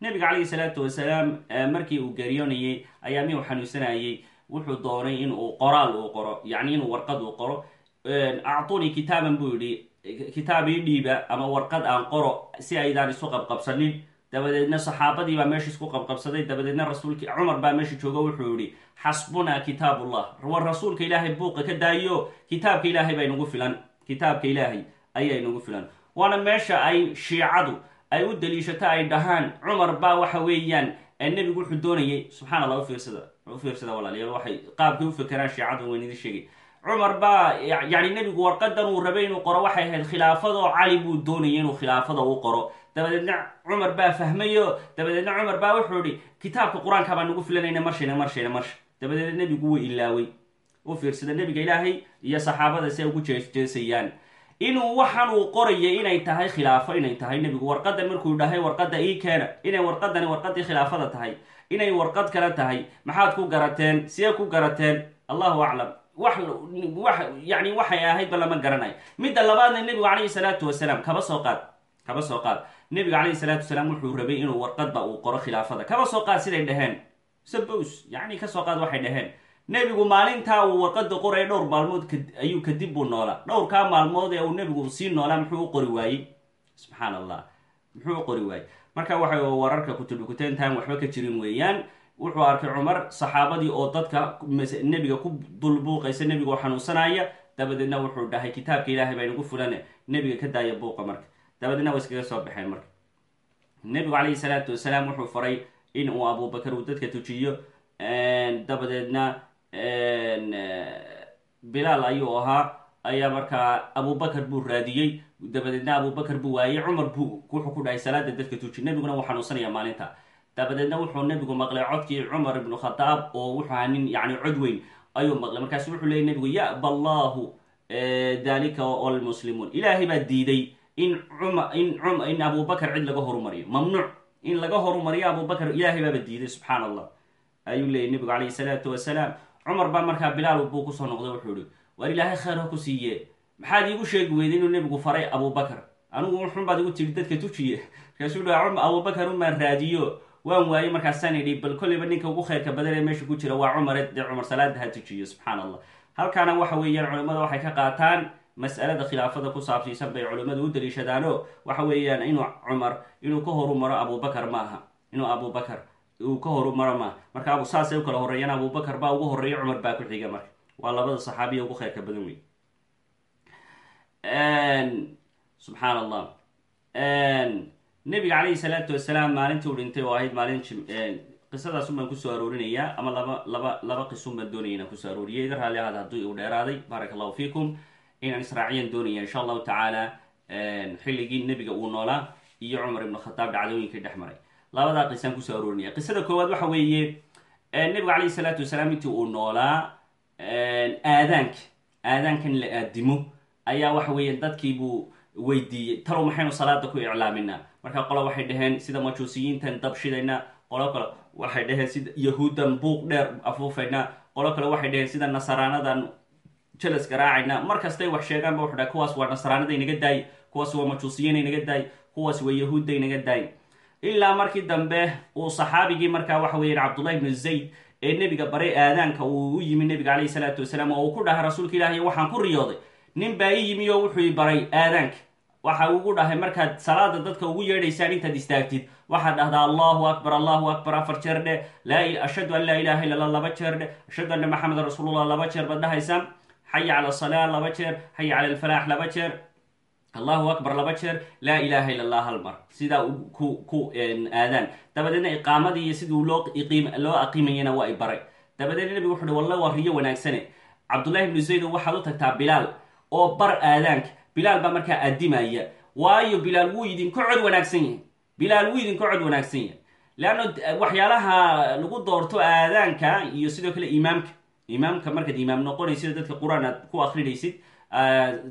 Nabiga calayhi salaatu wasalaam markii uu geeriyoonayay ayaa miyuu xanuunsanayay wuxuu doonay in uu qoraal uu qoro yacni inuu warqad uu qoro actunii kitaaban buu yihi kitaab ii dhiiba ama warqad aan qoro si aydaan isu qabqabsanin. Dabadeedna saxaabadii baa meesha isku qabqabsaday. Dabadeedna rasuulki cumar baa meesha jooga wuxuu yihi xasbunaa kitaabullah. War rasuulka ilaahay buuqa ka daayo. Kitaabka ilaahay baa inagu filan. Kitaabka ilaahay ayaa inagu filan. Waana meesha ay shiicadu ay u daliishato ay dhahaan. Cumar baa waxa weeyaan nebigu wuxuu doonayay subxana allah ufiirsada ufiirsada walaalayaal waxay qaabkay u fekeraan shiicadu wayn idin sheegay cumar baa yani nebigu warqadan uu rabay inuu qoro waxay ahayd khilaafadoo cali buu doonayay inuu khilaafada u qoro. Dabadeedna cumar baa fahmayo dabadeedna cumar baa wuxuu ihi kitaabka qur'aanka baa nagu filanayna marshayna marshayna marsha dabadeedna nebigu wuu ilaaway. U fiirsada nebiga ilaahay iyo saxaabada si ay ugu jeesjeesayaan inuu waxaan uu qorayay inay tahay khilaafo inay tahay nebigu warqadan markuu dhahay warqada ii keena. Inay warqadani warqadii khilaafada tahay. Inay warqad kale tahay. Maxaad ku garateen? Sidee ku garateen? Allahu aclam wax wax yani waxay ahaydba lama garanayo midda labaadna nebigu calayhi salaatu wasalaam kaba soo qaad kaba soo qaad. Nebiga calayhi salaatu wasalaam wuxuu rabay inuu warqadba uu qoro khilaafada. Kaba soo qaad siday dhaheen. Sabos yani ka soo qaad waxay dhaheen. Nebigu maalintaa uu warqada qoraya dhowr maalmood ayuu kadib buu noolaa. Dhowrkaa maalmood ee uu nebigu sii noolaa muxuu u qori waayey? Subxaan allah muxuu u qori waayey. Marka waxa wararka kutubikuteyntan waxba ka jirin weeyaan wuxuu arkay cumar saxaabadii oo dadka nebiga ku dulbuuqaysa nebiga oo xanuunsanaya dabadeedna wuxuu dhahay kitaabka ilaahay baa inagu fulane nebiga ka daaya buuqa marka. Dabadeedna way iskaga soo baxeen marka. Nebigu calayhi salaatu wasalaam wuxuu faray in uu abubakar uu dadka tujiyo dabadeedna bilaal ayuu ahaa ayaa markaa abubakar buu raadiyey dabadeedna abubakar buu waayey cumar buu wuxuu ku dhahay salaada dadka tuji nebiguna wuu xanuunsanaya maalinta dabadeedna wuxuu nebigu maqlay codkii cumar ibnu khadaab oo wuxuu ahaa nin yani cod weyn ayuu maqlay. Markaasu wuxuu leeyay nebigu ya'ba allahu dalika olmuslimuun ilaahay baa diiday in in abubakar cid laga horumariyo. Mamnuuc in laga horumariyo abubakar ilaahay baaba diiday subxaan allah ayuu leeyay nebigu calayhi salaatu wasalaam cumar baa markaa bilaal buu ku soo noqday wuxuu ihi waar ilaahay khayr ha ku siiye maxaad iigu sheegi weyday inuu nebigu faray abubakar anigu xun baad igu tiri dadka tujiye. Markaasuu dha abubakar umaan raadiyo waan waayey markaasaan idhi bal kolleyba ninka ugu khayrka badan ee meesha ku jira waa cumare dee cumar salaada ha tujiyo allah halkaana waxa weeyaan culimmada waxay ka qaataan mas'alada khilaafada ku saabsiisan bay culimmadu u daliishadaano waxa weeyaan inuu cumar inuu ka horumaro abubakar maaha inuu abubakar uu ka horumaro maaha marka saasay u kala horeeyaan abubakar baa ugu horreeya cumar baa ku xiga marka. Waa labada saxaabiya ugu khayrka badan wey subxaan allah nebiga calayhi salaatu wasalaam maalintii u dhintay oo ahayd maalin qisadaasun baan ku soo aroorinayaa ama laba laba laba qisun baan doonaya inaan ku soo arooriyay iga raalli ahaada haddii uu dheeraaday. Baaraka allahu fiikum inaan israaciyan doonaya insha allahu tacaala xilligii nebiga uu noolaa iyo cumar ibnu khataab dhacdooyinkii dhex maray. Labadaa qisaan ku soo aroorinaya qisada koowaad waxa weeye nebiga calayhi salaatu wasalaam intii uu noolaa aadaanka aadaankan la aadimo ayaa waxa weeye dadkii buu weydiiyey. Talow maxaynu salaada ku iclaaminaa marka qolo waxay dhaheen sida majuusiyiintan dabshidayna qolo kale waxay dhaheen sida yahuuddan buuq dheer afuufaynaa qolo kale waxay dhaheen sida nasaraanadan jalas garaacayna mar kastay wax sheegaanba wuxu dhahay kuwaas waa nasaraanada inaga daay kuwaas waa majuusiyiin inaga daay kuwaas waa yahuudda inaga daay. Ilaa markii dambe uu saxaabigii markaa waxa weeyaan cabdullahi ibnu zayd ee nebiga baray aadaanka uu u yimi nebiga calayhi salaatu wasalaam oo uu ku dhahay rasuulka ilaahiy waxaan ku riyooday. Nin baa ii yimi oo wuxuu i baray aadaanka waxa ugu dhahay markaad salaada dadka ugu yeedhaysaan intaad istaagtid. Waxaad dhahdaa allahu akbar allahu akbar afar jeer dhe ashhadu an laa ilaha illa allah laba jeer dhe ashhadu anna maxamedan rasuulullah laba jeer baad dhahaysaan xaya cala asalaa laba jeer xaya cala alfalaax laba jeer allahu akbar laba jeer laa ilaha illa allah hal mar. Sidaa ku ku aadaan dabadeedna iqaamadii iyo sidii loo loo aqiimayana waa i baray. Dabadeedna nebigu wuxu uhi waa riyo wanaagsane. Cabdullahi ibnu zayd waxaad u tagtaa bilaal oo bar aadaanka bilaal baa markaa aadimaya. Waayo bilaal wuu idinka cod wanaagsan yahay? Bilaal wuu idinka cod wanaagsan yahay. Leanno waxyaalaha lagu doorto aadaanka iyo sidoo kale imaamka. Imaamka markaad imaam noqonaysid dadka qur'aan aad ku akrinaysid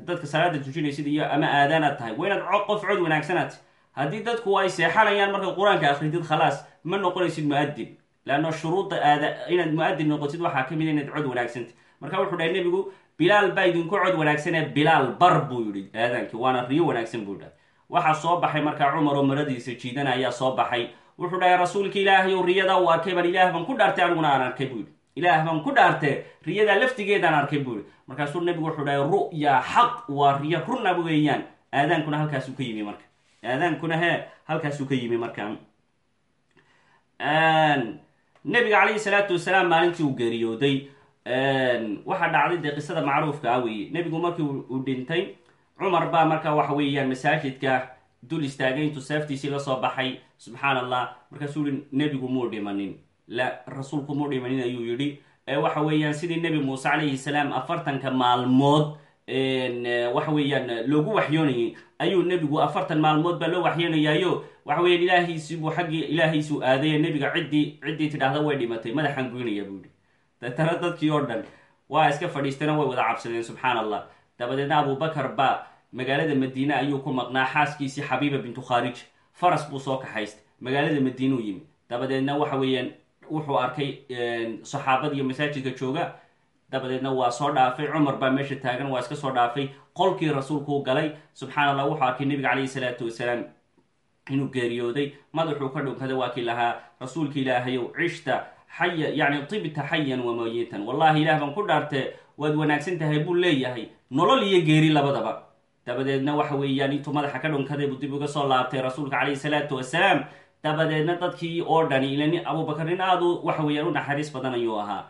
dadka salaada tujinaysid iyo ama aadaan aad tahay waa inaad qof cod wanaagsanaad haddii dadku ay seexanayaan markaad qur'aanka akridid khalaas ma noqonaysid mu'adin leanna shuruudda aada inaad mu'adin noqotid waxaa ka mid a inaad cod wanaagsantay marka wuxuu dhahay nebigu bilaal baa idinku cod wanaagsanee bilaal bar buu yihi aadaankii waana riyo wanaagsan buu dhahay waxaa soo baxay markaa cumar oo maradiisa jiidana ayaa soo baxay. Wuxuu dhahay rasuulka ilaahay ow riyada u arkay baan ilaah baan ku dhaartay aniguna aan arkay buu yihi ilaah baan ku dhaartee riyadaa laftigeedaan arkay buu yihi markaasuu nebigu wuxuu dhahay ru'ya xaq waa riyo runa weeyaan. Aadaankuna halkaasuu ka yimi marka. Aadaankuna he halkaasuu ka yimi marka. Nabiga calayhi salaatu wasalaam maalintii uu geeriyooday waxaa dhacday dee qisada macruufka ah weeye. Nebigu markii uu dhintay cumar baa marka waxa weeyaan masaajidka dul istaagay intuu seeftiisii la soo baxay. Subxaan allah markaasuu yihi nebigu muu dhimanin. La rasuulku muu dhimanin ayuu yidhi. Waxa weeyaan sidii nebi muuse calayhi salaam afartanka maalmood waxa weeyaan loogu waxyoonayay ayuu nebigu afartan maalmood baa loo waxyoonayaayo. Waxa weyan ilaahiisibuu xaggii ilaahiisuu aaday nebiga ciddii ciddii tidhaahda way dhimatay madaxaan goynaya buu yihi deetana dadkii oo dhan waa iska fadhiistana way wada cabsadeen subxaan allah dabadeedna abubakar baa magaalada madiine ayuu ku maqnaa xaaskiisii xabiiba bintu khaarij faras buu soo kaxaystay magaalada madiine u yimi dabadeedna waxa weeyaan wuxuu arkay saxaabadiiyo masaajidka jooga dabadeedna waa soo dhaafay cumar baa meesha taagan waa iska soo dhaafay qolkii rasuulkuu galay subxaan allah wuxuu arkay nebiga calayhi salaatu wasalaam inuu geeriyooday madaxuu ka dhunkaday waa kii lahaa rasuulka ilaahayow cishta xaya yani tibta xayan wa mayitan wallahi ilaah baan ku dhaartee waad wanaagsan tahay buu leeyahay nolol iyo geeri labadaba dabadeedna waxa weeyaan intuu madaxa ka dhunkaday buu dib uga soo laabtay rasuulka calayhi salaatu wasalaam dabadeedna dadkii oo dhani ila nin abubakar nin aadu waxa weeyaan u naxariis badan ayuu ahaa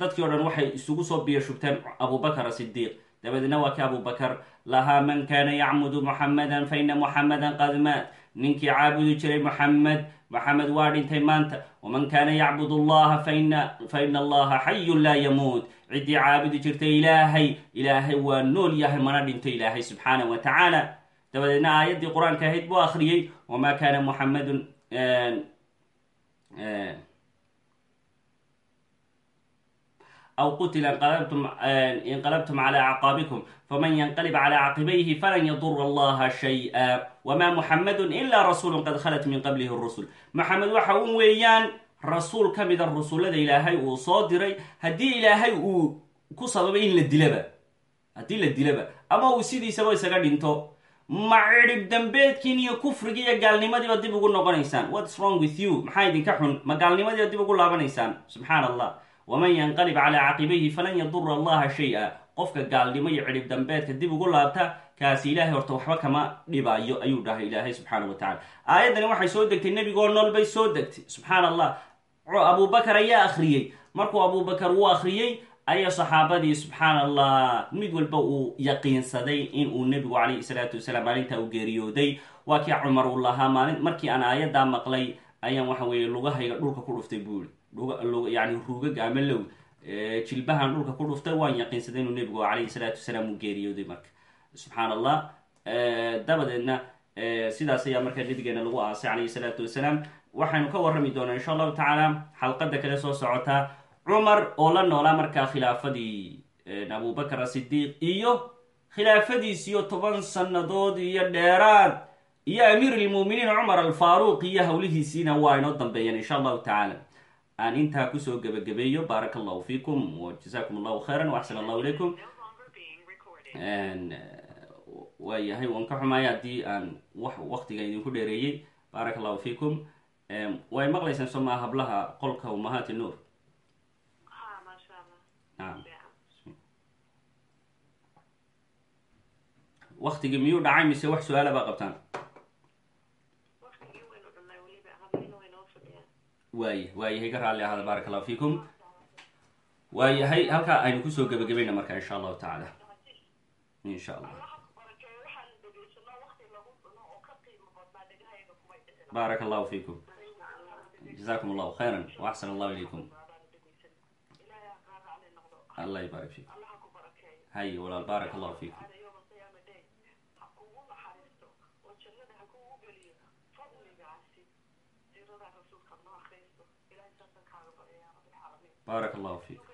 dadkii o dhan waxay isugu soo biyo shubteen abubakar sidiiq dabadeedna waa kii abubakar lahaa man kana yacmudu muxamadan fa ina muxamadan qad maat ninkii caabudi jiray muxamed maxamed waa dhintay maanta waman kana yacbud allaha fa ina allaha xayun laa yamuut. Ciddii caabudi jirtay ilaahay. Ilaahay waa nool yahay mana dhinto ilaahay subxaana wa tacaala. Dabadeedna aayaddii qur'aanka ahayd buu akhriyey. Wama kana muxamedun aw qutila inqalabtum cala acqaabikum faman yanqalib cala caqibayhi falan yadura allaha shay-a wma muxamadu ila rasuulu qad khalat min qablihi rusul maxamed waxa un weeyaan rasuul ka mida rusulada ilaahay uu soo diray. Haddii ilaahay uu ku sababay in la dilaba haddii la dilaba ama uu sidiisaba isaga dhinto ma cidhib dambeedkiin iyo kufrigii iyo gaalnimadiiba dib ugu noqonaysaan. Whats wrong with you? Maxaa idinka xun? Ma gaalnimadiiba dib ugu laabanaysaan? Subxaan waman yanqalib calaa caqibayhi falan yadura allaha shay-a qofka gaalnimo iyo cidhib dambeedka dib ugu laabta kaasi ilaahay horta waxba kama dhibaayo ayuu dhahay ilaahay subxaana wa tacala aayaddani waxay soo degtay nebigoo nool bay soo degtay subxaan allah abubakar ayaa akhriyey markuu abubakar uu akhriyey ayaa saxaabadii subxaan allah mid walba uu yaqiinsaday in uu nebigu calayhi salaatu wasalaam maalintaa u geeriyooday waa kii cumar uu lahaa maalin markii aan aayaddaa maqlay ayaan waxa weeye lugahayga dhulka ku dhuftay buu yani ruugaga ama low jilbahan dhulka ku dhuftay waan yaqiinsaday inuu nebigu calayhi salaatu wasalaam uu geeriyooday marka. Subxaan allah dabadeedna sidaas ayaa markaa nabigeena lagu aasay calayhi salaatu wasalaam. Waxaynu ka warrami doonaa insha allahu tacaala xalqada kale soo socotaa cumar oo la noolaa markaa khilaafadii abubakar asidiiq iyo khilaafadiisiyo toban sannadood iyo dheeraad. Iyo amiir lmuminiin cumar alfaaruq iyo howlihiisiina waa inoo dambeeyaan insha allahu tacaala aan intaa ku soo gebagabeeyo baaraka allahu fiikum wa jazakum allahu khayran waxsan allahu ilaykum waayahay waan ka xumaay haddii aan wax waktiga idinku dheereeyey baaraka allahu fiikum way maqlaysaan soo maa hablaha qolka umahaati nuur? Waktigii miyuu dhacay mise wax su'aala baa qabtaan waaya waayahay ka raalli ahaada baaraka allahu fiikum waayahay halkaa aynu ku soo gebagabayna marka insha allahu tacaala. Insha allah. Baaraka allahu fiikum. Jazakum allahu khayran waxsan allahu ilaykum. Allah ybarak fiikum hay walaal baaraka allahu fiikum baaraka allahu fiikum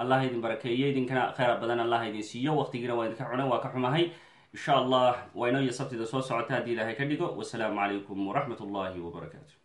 allah idin barakeeyo idinkana kheyr badan allah idin siiyo. Waqtigiina waa idinka cunan waa ka xumahay. Insha allah waa inoo iyo sabtida soo socota haddii ilaahay ka dhigo. Wasalaamu calaykum waraxmat